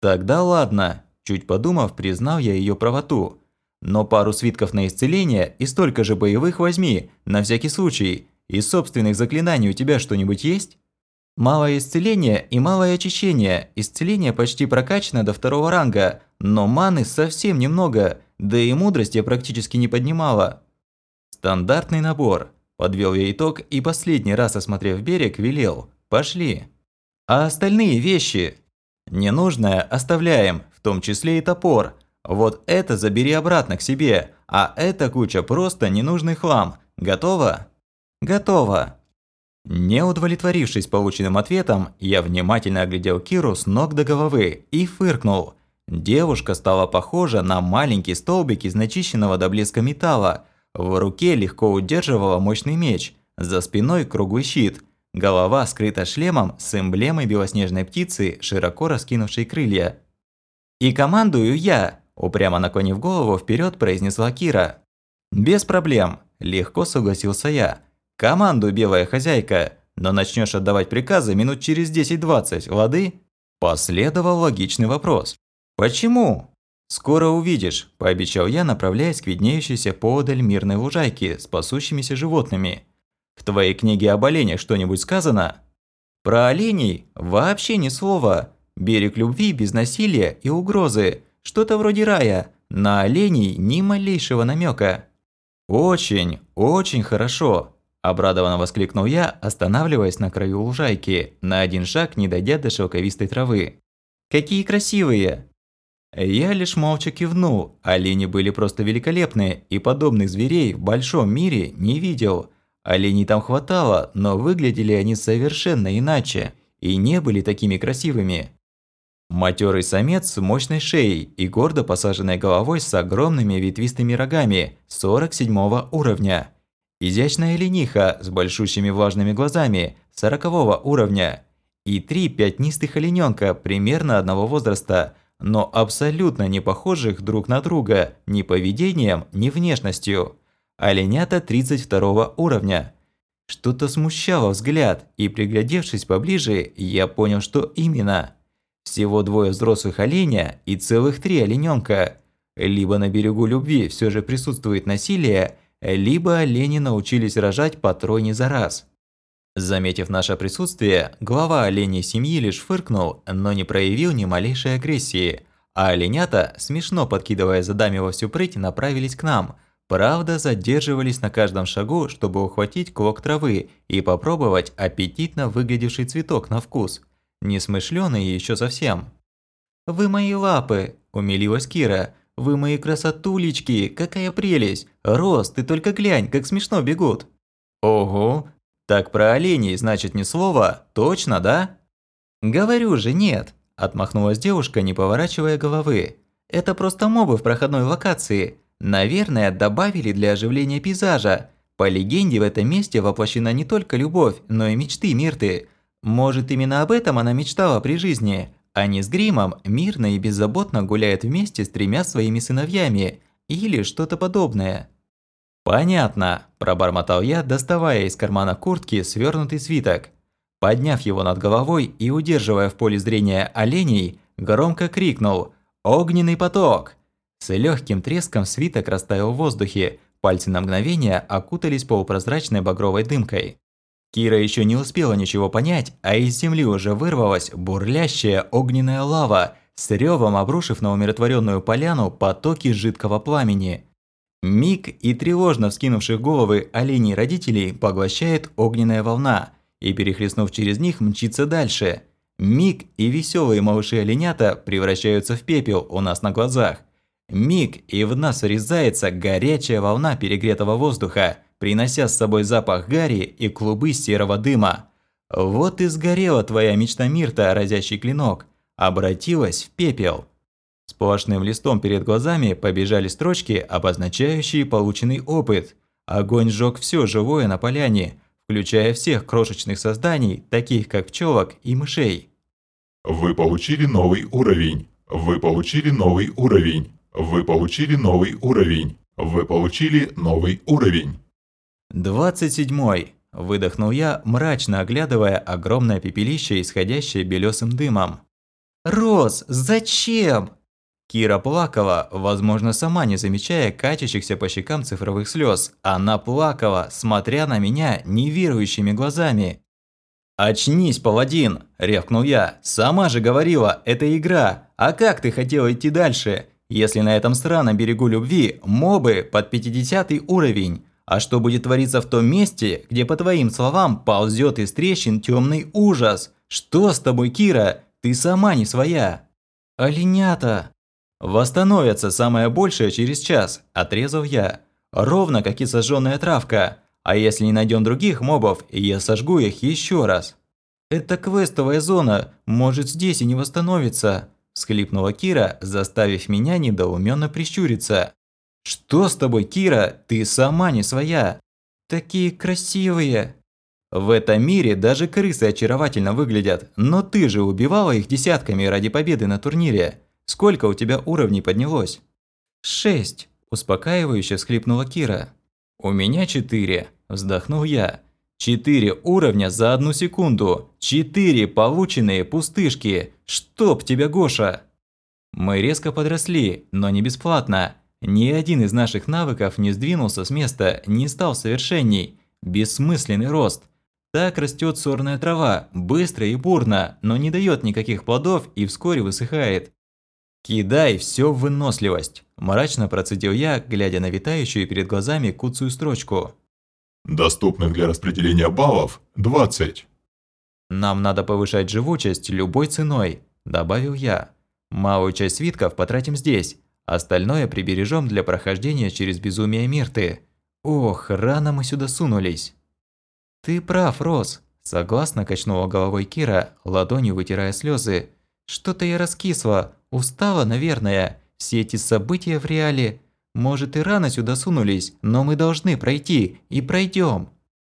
Тогда ладно, чуть подумав, признал я ее правоту. Но пару свитков на исцеление и столько же боевых возьми, на всякий случай. Из собственных заклинаний у тебя что-нибудь есть? Малое исцеление и малое очищение. Исцеление почти прокачано до второго ранга, но маны совсем немного, да и мудрость я практически не поднимала. Стандартный набор. Подвел я итог и последний раз осмотрев берег, велел «Пошли». А остальные вещи? Ненужное оставляем, в том числе и топор. Вот это забери обратно к себе, а эта куча просто ненужный хлам. Готово? Готово. Не удовлетворившись полученным ответом, я внимательно оглядел Киру с ног до головы и фыркнул. Девушка стала похожа на маленький столбик из начищенного до блеска металла. В руке легко удерживала мощный меч, за спиной круглый щит. Голова скрыта шлемом с эмблемой белоснежной птицы, широко раскинувшей крылья. «И командую я!» – упрямо наклонив голову вперед, произнесла Кира. «Без проблем», – легко согласился я. «Команду, белая хозяйка, но начнешь отдавать приказы минут через 10-20, лады?» Последовал логичный вопрос. «Почему?» «Скоро увидишь», – пообещал я, направляясь к виднеющейся поодаль мирной лужайке с пасущимися животными. «В твоей книге об оленях что-нибудь сказано?» «Про оленей? Вообще ни слова. Берег любви без насилия и угрозы. Что-то вроде рая. На оленей ни малейшего намека. «Очень, очень хорошо», Обрадованно воскликнул я, останавливаясь на краю лужайки, на один шаг не дойдя до шелковистой травы. «Какие красивые!» Я лишь молча кивнул, олени были просто великолепные, и подобных зверей в большом мире не видел. Оленей там хватало, но выглядели они совершенно иначе, и не были такими красивыми. Матерый самец с мощной шеей и гордо посаженной головой с огромными ветвистыми рогами 47 уровня. Изящная лениха с большущими влажными глазами 40 уровня. И три пятнистых олененка примерно одного возраста, но абсолютно не похожих друг на друга ни поведением, ни внешностью. Оленята 32 уровня. Что-то смущало взгляд, и приглядевшись поближе, я понял, что именно. Всего двое взрослых оленя и целых три олененка. Либо на берегу любви все же присутствует насилие, либо олени научились рожать по тройне за раз. Заметив наше присутствие, глава оленей семьи лишь фыркнул, но не проявил ни малейшей агрессии, а оленята, смешно подкидывая задами во всю прыть, направились к нам. Правда, задерживались на каждом шагу, чтобы ухватить клок травы и попробовать аппетитно выглядевший цветок на вкус. Несмышленые еще совсем. «Вы мои лапы!» – умилилась Кира – вы мои красотулечки, какая прелесть! Рос, ты только глянь, как смешно бегут!» «Ого! Так про оленей, значит, ни слова? Точно, да?» «Говорю же, нет!» – отмахнулась девушка, не поворачивая головы. «Это просто мобы в проходной локации. Наверное, добавили для оживления пейзажа. По легенде, в этом месте воплощена не только любовь, но и мечты Мирты. Может, именно об этом она мечтала при жизни, они с Гримом мирно и беззаботно гуляют вместе с тремя своими сыновьями или что-то подобное. «Понятно», – пробормотал я, доставая из кармана куртки свернутый свиток. Подняв его над головой и удерживая в поле зрения оленей, громко крикнул «Огненный поток!». С легким треском свиток растаял в воздухе, пальцы на мгновение окутались полупрозрачной багровой дымкой. Кира еще не успела ничего понять, а из земли уже вырвалась бурлящая огненная лава, с ревом обрушив на умиротворенную поляну потоки жидкого пламени. Миг и тревожно вскинувших головы оленей родителей поглощает огненная волна и, перехлестнув через них, мчится дальше. Миг и веселые малыши-оленята превращаются в пепел у нас на глазах. Миг и в нас врезается горячая волна перегретого воздуха – принося с собой запах гари и клубы серого дыма. Вот и сгорела твоя мечта Мирта, разящий клинок, обратилась в пепел. Сплошным листом перед глазами побежали строчки, обозначающие полученный опыт. Огонь сжег все живое на поляне, включая всех крошечных созданий, таких как пчелок и мышей. Вы получили новый уровень. Вы получили новый уровень. Вы получили новый уровень. Вы получили новый уровень. Двадцать седьмой. Выдохнул я, мрачно оглядывая огромное пепелище, исходящее белесым дымом. «Рос, зачем?» Кира плакала, возможно, сама не замечая катящихся по щекам цифровых слез. Она плакала, смотря на меня неверующими глазами. «Очнись, паладин!» – рявкнул я. «Сама же говорила, это игра. А как ты хотела идти дальше, если на этом странном берегу любви мобы под 50 уровень? А что будет твориться в том месте, где, по твоим словам, ползет из трещин темный ужас? Что с тобой, Кира? Ты сама не своя. Оленята. Восстановятся самое большее через час, отрезал я. Ровно как и сожженная травка. А если не найдем других мобов, я сожгу их еще раз. Это квестовая зона, может здесь и не восстановится. Всхлипнула Кира, заставив меня недоуменно прищуриться. «Что с тобой, Кира? Ты сама не своя!» «Такие красивые!» В этом мире даже крысы очаровательно выглядят, но ты же убивала их десятками ради победы на турнире. Сколько у тебя уровней поднялось? Шесть, успокаивающе схлипнула Кира. У меня четыре, вздохнул я. Четыре уровня за одну секунду. Четыре полученные пустышки. Чтоб тебя, Гоша! Мы резко подросли, но не бесплатно. Ни один из наших навыков не сдвинулся с места, не стал совершенней. Бессмысленный рост. Так растет сорная трава, быстро и бурно, но не дает никаких плодов и вскоре высыхает. «Кидай все в выносливость», – мрачно процедил я, глядя на витающую перед глазами куцую строчку. Доступных для распределения баллов – 20. «Нам надо повышать живучесть любой ценой», – добавил я. «Малую часть свитков потратим здесь, Остальное прибережем для прохождения через безумие Мирты. Ох, рано мы сюда сунулись. Ты прав, Рос. Согласно качнула головой Кира, ладонью вытирая слезы. Что-то я раскисла, устала, наверное. Все эти события в реале. Может и рано сюда сунулись, но мы должны пройти, и пройдем.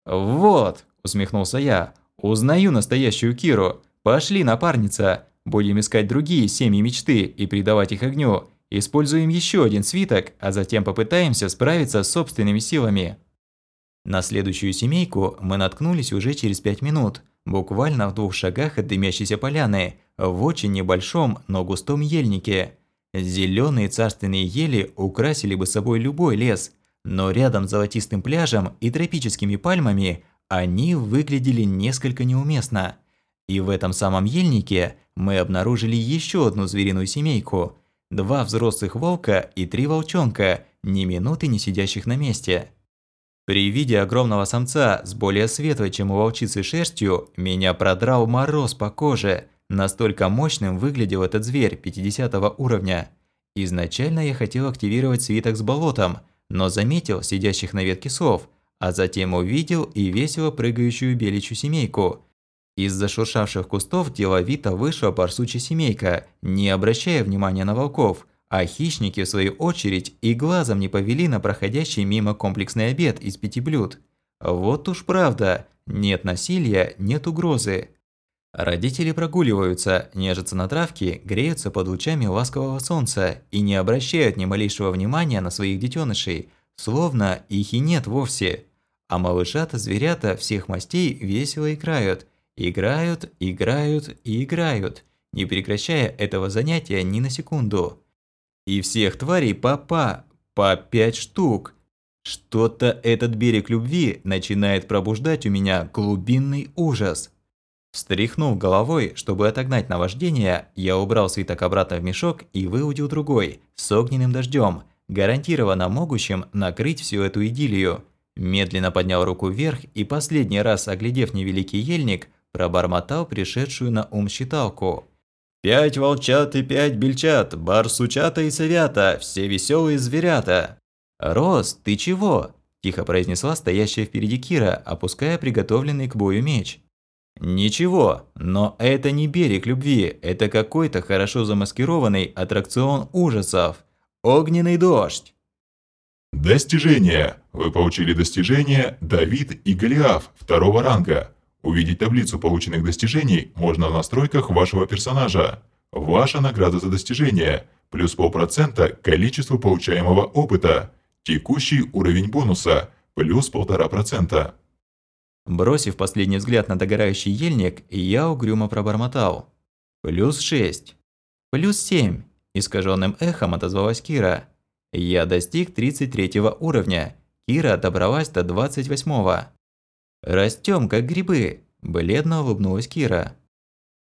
Вот, усмехнулся я. Узнаю настоящую Киру. Пошли, напарница. Будем искать другие семьи мечты и придавать их огню. Используем еще один свиток, а затем попытаемся справиться с собственными силами. На следующую семейку мы наткнулись уже через пять минут, буквально в двух шагах от дымящейся поляны, в очень небольшом, но густом ельнике. Зеленые царственные ели украсили бы собой любой лес, но рядом с золотистым пляжем и тропическими пальмами они выглядели несколько неуместно. И в этом самом ельнике мы обнаружили еще одну звериную семейку – Два взрослых волка и три волчонка, ни минуты не сидящих на месте. При виде огромного самца с более светлой, чем у волчицы шерстью, меня продрал мороз по коже. Настолько мощным выглядел этот зверь 50 уровня. Изначально я хотел активировать свиток с болотом, но заметил сидящих на ветке сов, а затем увидел и весело прыгающую беличью семейку, из-за шуршавших кустов деловито вышла барсучья семейка, не обращая внимания на волков, а хищники, в свою очередь, и глазом не повели на проходящий мимо комплексный обед из пяти блюд. Вот уж правда, нет насилия, нет угрозы. Родители прогуливаются, нежатся на травке, греются под лучами ласкового солнца и не обращают ни малейшего внимания на своих детенышей, словно их и нет вовсе. А малышата-зверята всех мастей весело играют – Играют, играют и играют, не прекращая этого занятия ни на секунду. И всех тварей по па, по пять штук. Что-то этот берег любви начинает пробуждать у меня глубинный ужас. Стряхнув головой, чтобы отогнать наваждение, я убрал свиток обратно в мешок и выудил другой, с огненным дождем, гарантированно могущим накрыть всю эту идиллию. Медленно поднял руку вверх и последний раз, оглядев невеликий ельник, пробормотал пришедшую на ум считалку. «Пять волчат и пять бельчат, барсучата и совята, все веселые зверята». «Рос, ты чего?» – тихо произнесла стоящая впереди Кира, опуская приготовленный к бою меч. «Ничего, но это не берег любви, это какой-то хорошо замаскированный аттракцион ужасов. Огненный дождь!» Достижение. Вы получили достижение «Давид и Голиаф» второго ранга. Увидеть таблицу полученных достижений можно в настройках вашего персонажа. Ваша награда за достижение – плюс полпроцента к количеству получаемого опыта. Текущий уровень бонуса – плюс полтора процента. Бросив последний взгляд на догорающий ельник, я угрюмо пробормотал. «Плюс шесть». «Плюс семь», – искаженным эхом отозвалась Кира. Я достиг 33 уровня. Кира добралась до 28-го. «Растём, как грибы», – бледно улыбнулась Кира.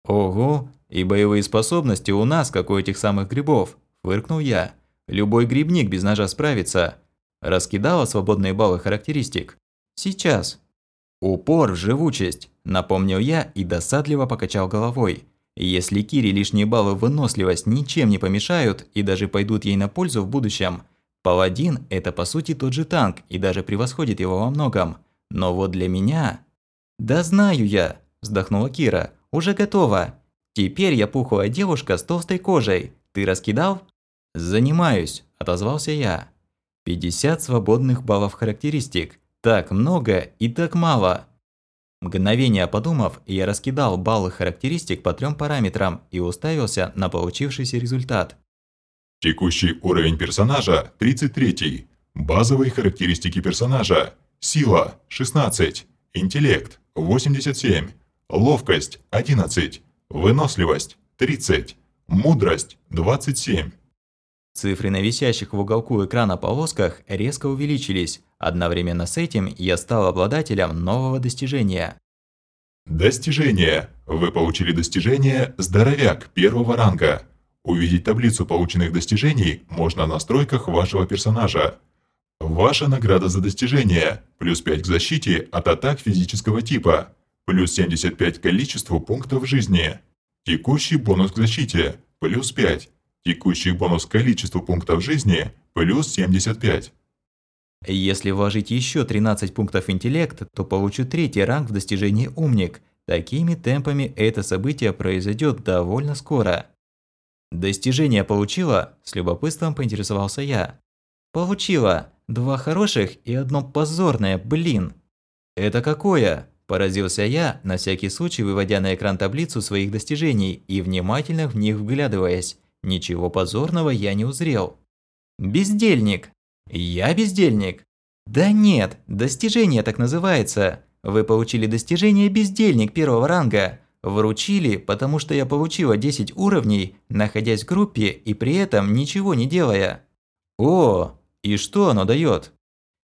«Ого, и боевые способности у нас, как у этих самых грибов», – фыркнул я. «Любой грибник без ножа справится». Раскидала свободные баллы характеристик. «Сейчас». «Упор в живучесть», – напомнил я и досадливо покачал головой. Если Кире лишние баллы выносливость ничем не помешают и даже пойдут ей на пользу в будущем, Паладин – это по сути тот же танк и даже превосходит его во многом. Но вот для меня… «Да знаю я», – вздохнула Кира, – «уже готова. Теперь я пухлая девушка с толстой кожей. Ты раскидал?» «Занимаюсь», – отозвался я. 50 свободных баллов характеристик. Так много и так мало. Мгновение подумав, я раскидал баллы характеристик по трем параметрам и уставился на получившийся результат. Текущий уровень персонажа – 33. Базовые характеристики персонажа. Сила – 16. Интеллект – 87. Ловкость – 11. Выносливость – 30. Мудрость – 27. Цифры на висящих в уголку экрана полосках резко увеличились. Одновременно с этим я стал обладателем нового достижения. Достижение. Вы получили достижение «Здоровяк» первого ранга. Увидеть таблицу полученных достижений можно в настройках вашего персонажа. Ваша награда за достижение – плюс 5 к защите от атак физического типа, плюс 75 к количеству пунктов жизни. Текущий бонус к защите – плюс 5. Текущий бонус к количеству пунктов жизни – плюс 75. Если вложить еще 13 пунктов интеллекта, то получу третий ранг в достижении «Умник». Такими темпами это событие произойдет довольно скоро. «Достижение получила?» – с любопытством поинтересовался я. «Получила. Два хороших и одно позорное, блин!» «Это какое?» – поразился я, на всякий случай выводя на экран таблицу своих достижений и внимательно в них вглядываясь. Ничего позорного я не узрел. «Бездельник!» «Я бездельник?» «Да нет, достижение так называется. Вы получили достижение «Бездельник» первого ранга. Вручили, потому что я получила 10 уровней, находясь в группе и при этом ничего не делая. О, и что оно дает?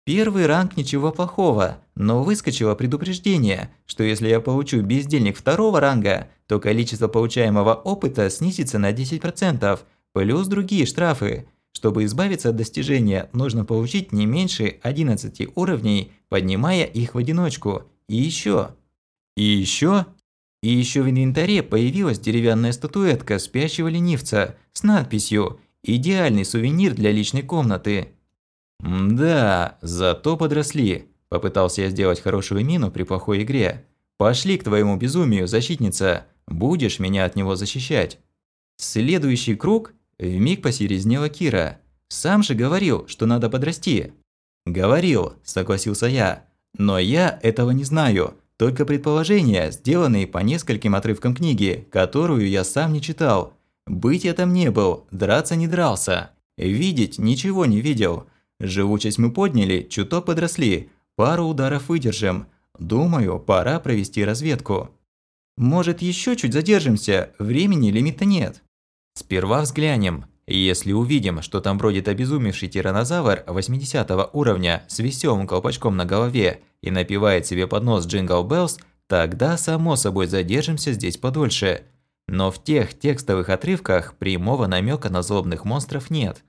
Первый ранг ничего плохого, но выскочило предупреждение, что если я получу бездельник второго ранга, то количество получаемого опыта снизится на 10%, плюс другие штрафы. Чтобы избавиться от достижения, нужно получить не меньше 11 уровней, поднимая их в одиночку. И еще. И еще. И еще в инвентаре появилась деревянная статуэтка спящего ленивца с надписью «Идеальный сувенир для личной комнаты». «Да, зато подросли», – попытался я сделать хорошую мину при плохой игре. «Пошли к твоему безумию, защитница, будешь меня от него защищать». Следующий круг Вмиг посерезнела Кира. «Сам же говорил, что надо подрасти». «Говорил», – согласился я. «Но я этого не знаю. Только предположения, сделанные по нескольким отрывкам книги, которую я сам не читал. Быть я там не был, драться не дрался. Видеть ничего не видел. Живучесть мы подняли, чуток подросли. Пару ударов выдержим. Думаю, пора провести разведку. Может, еще чуть задержимся, времени лимита нет. Сперва взглянем. Если увидим, что там бродит обезумевший тиранозавр 80 уровня с веселым колпачком на голове и напевает себе под нос Jingle Bells, тогда само собой задержимся здесь подольше. Но в тех текстовых отрывках прямого намека на злобных монстров нет.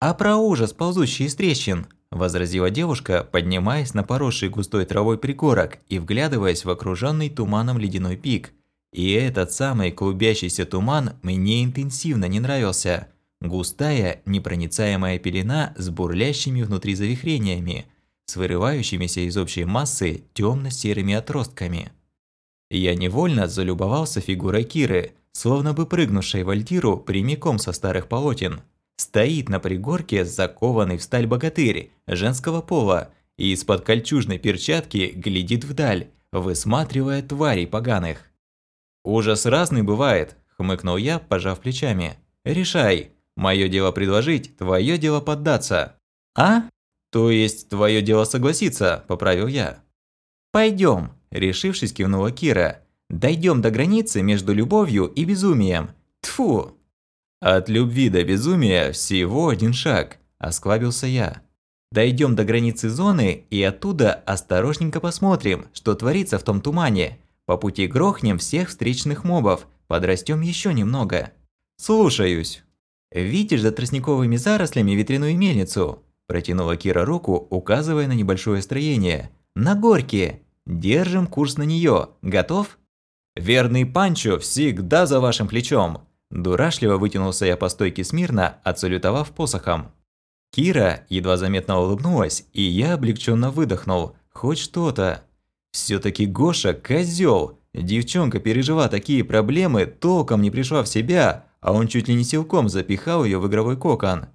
«А про ужас, ползущий из трещин», – возразила девушка, поднимаясь на поросший густой травой пригорок и вглядываясь в окруженный туманом ледяной пик – и этот самый клубящийся туман мне интенсивно не нравился. Густая, непроницаемая пелена с бурлящими внутри завихрениями, с вырывающимися из общей массы темно-серыми отростками. Я невольно залюбовался фигурой Киры, словно бы прыгнувшей в альтиру прямиком со старых полотен. Стоит на пригорке закованный в сталь богатырь женского пола и из-под кольчужной перчатки глядит вдаль, высматривая тварей поганых. «Ужас разный бывает», – хмыкнул я, пожав плечами. «Решай. Мое дело предложить, твое дело поддаться». «А? То есть твое дело согласиться», – поправил я. Пойдем, решившись, кивнула Кира. Дойдем до границы между любовью и безумием. Тфу. От любви до безумия всего один шаг, осклабился я. Дойдем до границы зоны и оттуда осторожненько посмотрим, что творится в том тумане. По пути грохнем всех встречных мобов, подрастем еще немного. Слушаюсь. Видишь за тростниковыми зарослями ветряную мельницу? Протянула Кира руку, указывая на небольшое строение. На горке. Держим курс на нее. Готов? Верный Панчо всегда за вашим плечом. Дурашливо вытянулся я по стойке смирно, отсалютовав посохом. Кира едва заметно улыбнулась, и я облегченно выдохнул. Хоть что-то. все таки Гоша – козел. Девчонка, пережила такие проблемы, толком не пришла в себя, а он чуть ли не силком запихал ее в игровой кокон.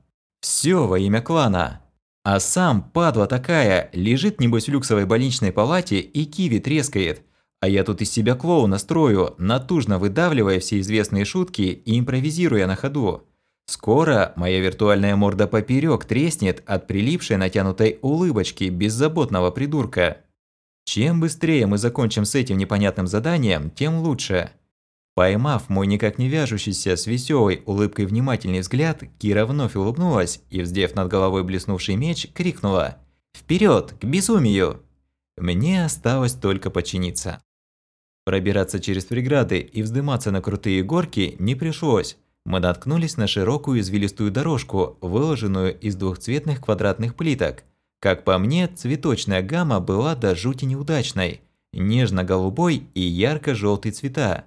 Все во имя клана. А сам, падла такая, лежит небось в люксовой больничной палате и киви трескает. А я тут из себя клоуна строю, натужно выдавливая все известные шутки и импровизируя на ходу. Скоро моя виртуальная морда поперек треснет от прилипшей натянутой улыбочки беззаботного придурка. Чем быстрее мы закончим с этим непонятным заданием, тем лучше. Поймав мой никак не вяжущийся с веселой улыбкой внимательный взгляд, Кира вновь улыбнулась и, вздев над головой блеснувший меч, крикнула «Вперед, к безумию!». Мне осталось только подчиниться. Пробираться через преграды и вздыматься на крутые горки не пришлось мы наткнулись на широкую извилистую дорожку, выложенную из двухцветных квадратных плиток. Как по мне, цветочная гамма была до жути неудачной. Нежно-голубой и ярко-желтый цвета.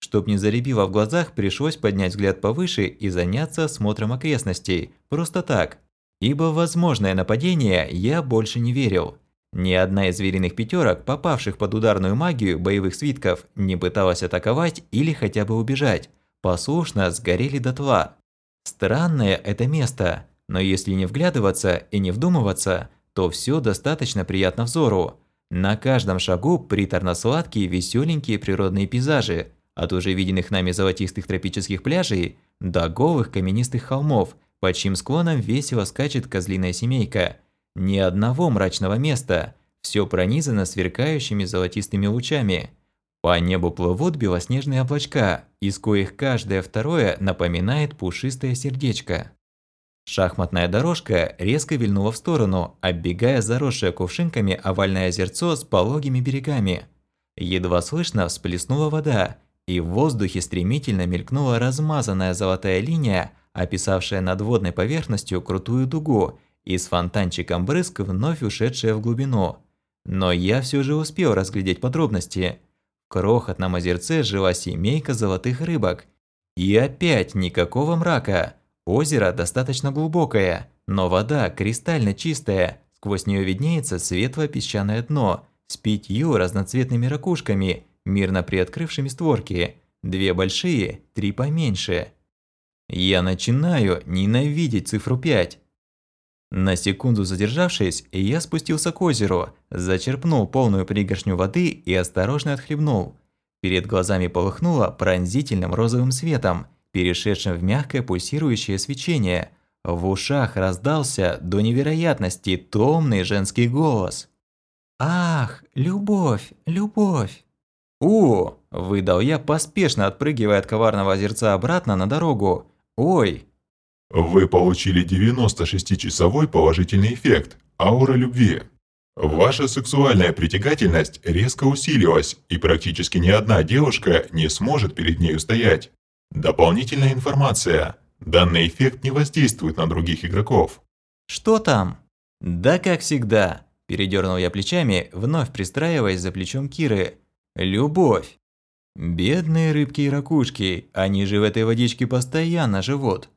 Чтоб не заребило в глазах, пришлось поднять взгляд повыше и заняться осмотром окрестностей. Просто так. Ибо возможное нападение я больше не верил. Ни одна из звериных пятерок, попавших под ударную магию боевых свитков, не пыталась атаковать или хотя бы убежать послушно сгорели дотла. Странное это место, но если не вглядываться и не вдумываться, то все достаточно приятно взору. На каждом шагу приторно-сладкие веселенькие природные пейзажи, от уже виденных нами золотистых тропических пляжей до голых каменистых холмов, под чьим склоном весело скачет козлиная семейка. Ни одного мрачного места, все пронизано сверкающими золотистыми лучами – по небу плывут белоснежные облачка, из коих каждое второе напоминает пушистое сердечко. Шахматная дорожка резко вильнула в сторону, оббегая заросшее кувшинками овальное озерцо с пологими берегами. Едва слышно всплеснула вода, и в воздухе стремительно мелькнула размазанная золотая линия, описавшая над водной поверхностью крутую дугу и с фонтанчиком брызг, вновь ушедшая в глубину. Но я все же успел разглядеть подробности – крохотном озерце жила семейка золотых рыбок. И опять никакого мрака. Озеро достаточно глубокое, но вода кристально чистая. Сквозь нее виднеется светлое песчаное дно с пятью разноцветными ракушками, мирно приоткрывшими створки. Две большие, три поменьше. Я начинаю ненавидеть цифру 5. На секунду задержавшись, я спустился к озеру, зачерпнул полную пригоршню воды и осторожно отхлебнул. Перед глазами полыхнуло пронзительным розовым светом, перешедшим в мягкое пульсирующее свечение. В ушах раздался до невероятности томный женский голос. «Ах, любовь, любовь!» «У!» – выдал я, поспешно отпрыгивая от коварного озерца обратно на дорогу. «Ой, вы получили 96-часовой положительный эффект – аура любви. Ваша сексуальная притягательность резко усилилась, и практически ни одна девушка не сможет перед ней устоять. Дополнительная информация. Данный эффект не воздействует на других игроков. Что там? Да как всегда. Передернул я плечами, вновь пристраиваясь за плечом Киры. Любовь. Бедные рыбки и ракушки, они же в этой водичке постоянно живут.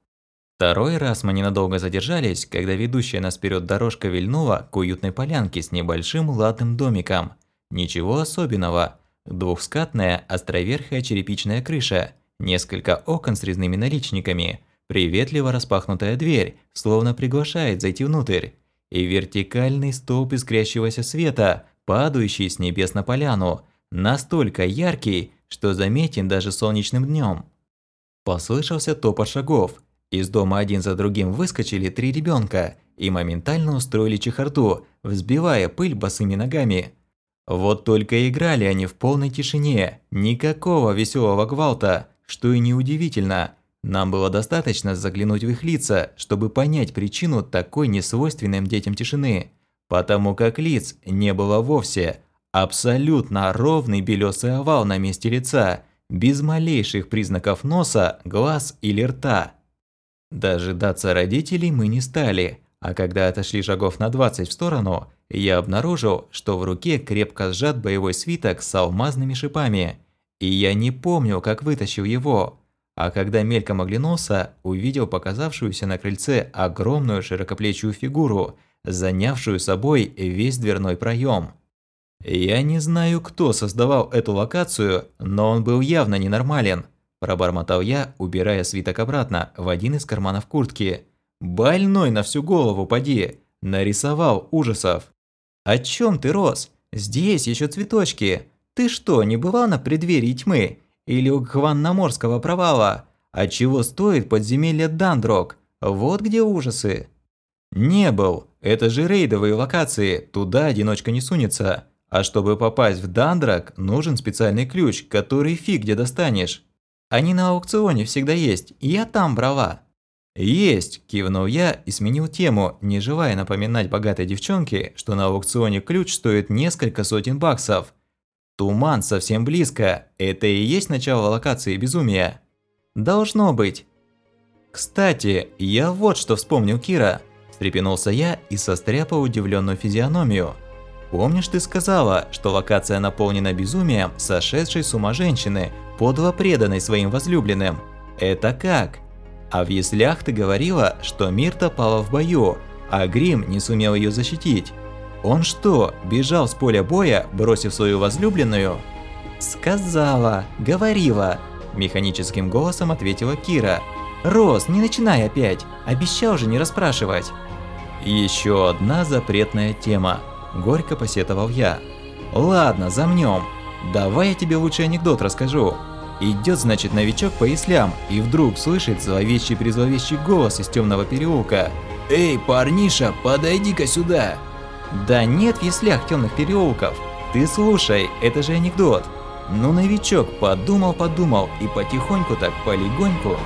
Второй раз мы ненадолго задержались, когда ведущая нас вперед дорожка вильнула к уютной полянке с небольшим ладным домиком. Ничего особенного. Двухскатная островерхая черепичная крыша, несколько окон с резными наличниками, приветливо распахнутая дверь, словно приглашает зайти внутрь. и вертикальный столб искрящегося света, падающий с небес на поляну, настолько яркий, что заметен даже солнечным днем. Послышался топот шагов. Из дома один за другим выскочили три ребенка и моментально устроили чехарду, взбивая пыль босыми ногами. Вот только играли они в полной тишине, никакого веселого гвалта, что и неудивительно. Нам было достаточно заглянуть в их лица, чтобы понять причину такой несвойственной детям тишины, потому как лиц не было вовсе. Абсолютно ровный белесый овал на месте лица, без малейших признаков носа, глаз или рта. Дожидаться родителей мы не стали, а когда отошли шагов на 20 в сторону, я обнаружил, что в руке крепко сжат боевой свиток с алмазными шипами. И я не помню, как вытащил его. А когда мельком оглянулся, увидел показавшуюся на крыльце огромную широкоплечую фигуру, занявшую собой весь дверной проем. Я не знаю, кто создавал эту локацию, но он был явно ненормален. Пробормотал я, убирая свиток обратно в один из карманов куртки. Больной на всю голову поди. Нарисовал ужасов. О чем ты, Рос? Здесь еще цветочки. Ты что, не бывал на преддверии тьмы? Или у Гванноморского провала? А чего стоит подземелье Дандрок? Вот где ужасы. Не был. Это же рейдовые локации, туда одиночка не сунется. А чтобы попасть в Дандрак, нужен специальный ключ, который фиг где достанешь. Они на аукционе всегда есть, я там брала. «Есть!» – кивнул я и сменил тему, не желая напоминать богатой девчонке, что на аукционе ключ стоит несколько сотен баксов. Туман совсем близко, это и есть начало локации безумия. Должно быть. Кстати, я вот что вспомнил Кира. Встрепенулся я и состряпал удивленную физиономию. Помнишь, ты сказала, что локация наполнена безумием сошедшей с ума женщины, подло преданной своим возлюбленным? Это как? А в яслях ты говорила, что Мирта пала в бою, а Грим не сумел ее защитить. Он что, бежал с поля боя, бросив свою возлюбленную? Сказала, говорила, механическим голосом ответила Кира. Рос, не начинай опять, обещал же не расспрашивать. Еще одна запретная тема, горько посетовал я. Ладно, замнем. Давай я тебе лучший анекдот расскажу. Идет, значит, новичок по яслям и вдруг слышит зловещий-призловещий голос из темного переулка. «Эй, парниша, подойди-ка сюда!» Да нет в яслях темных переулков. Ты слушай, это же анекдот. Ну, новичок подумал-подумал и потихоньку так полегоньку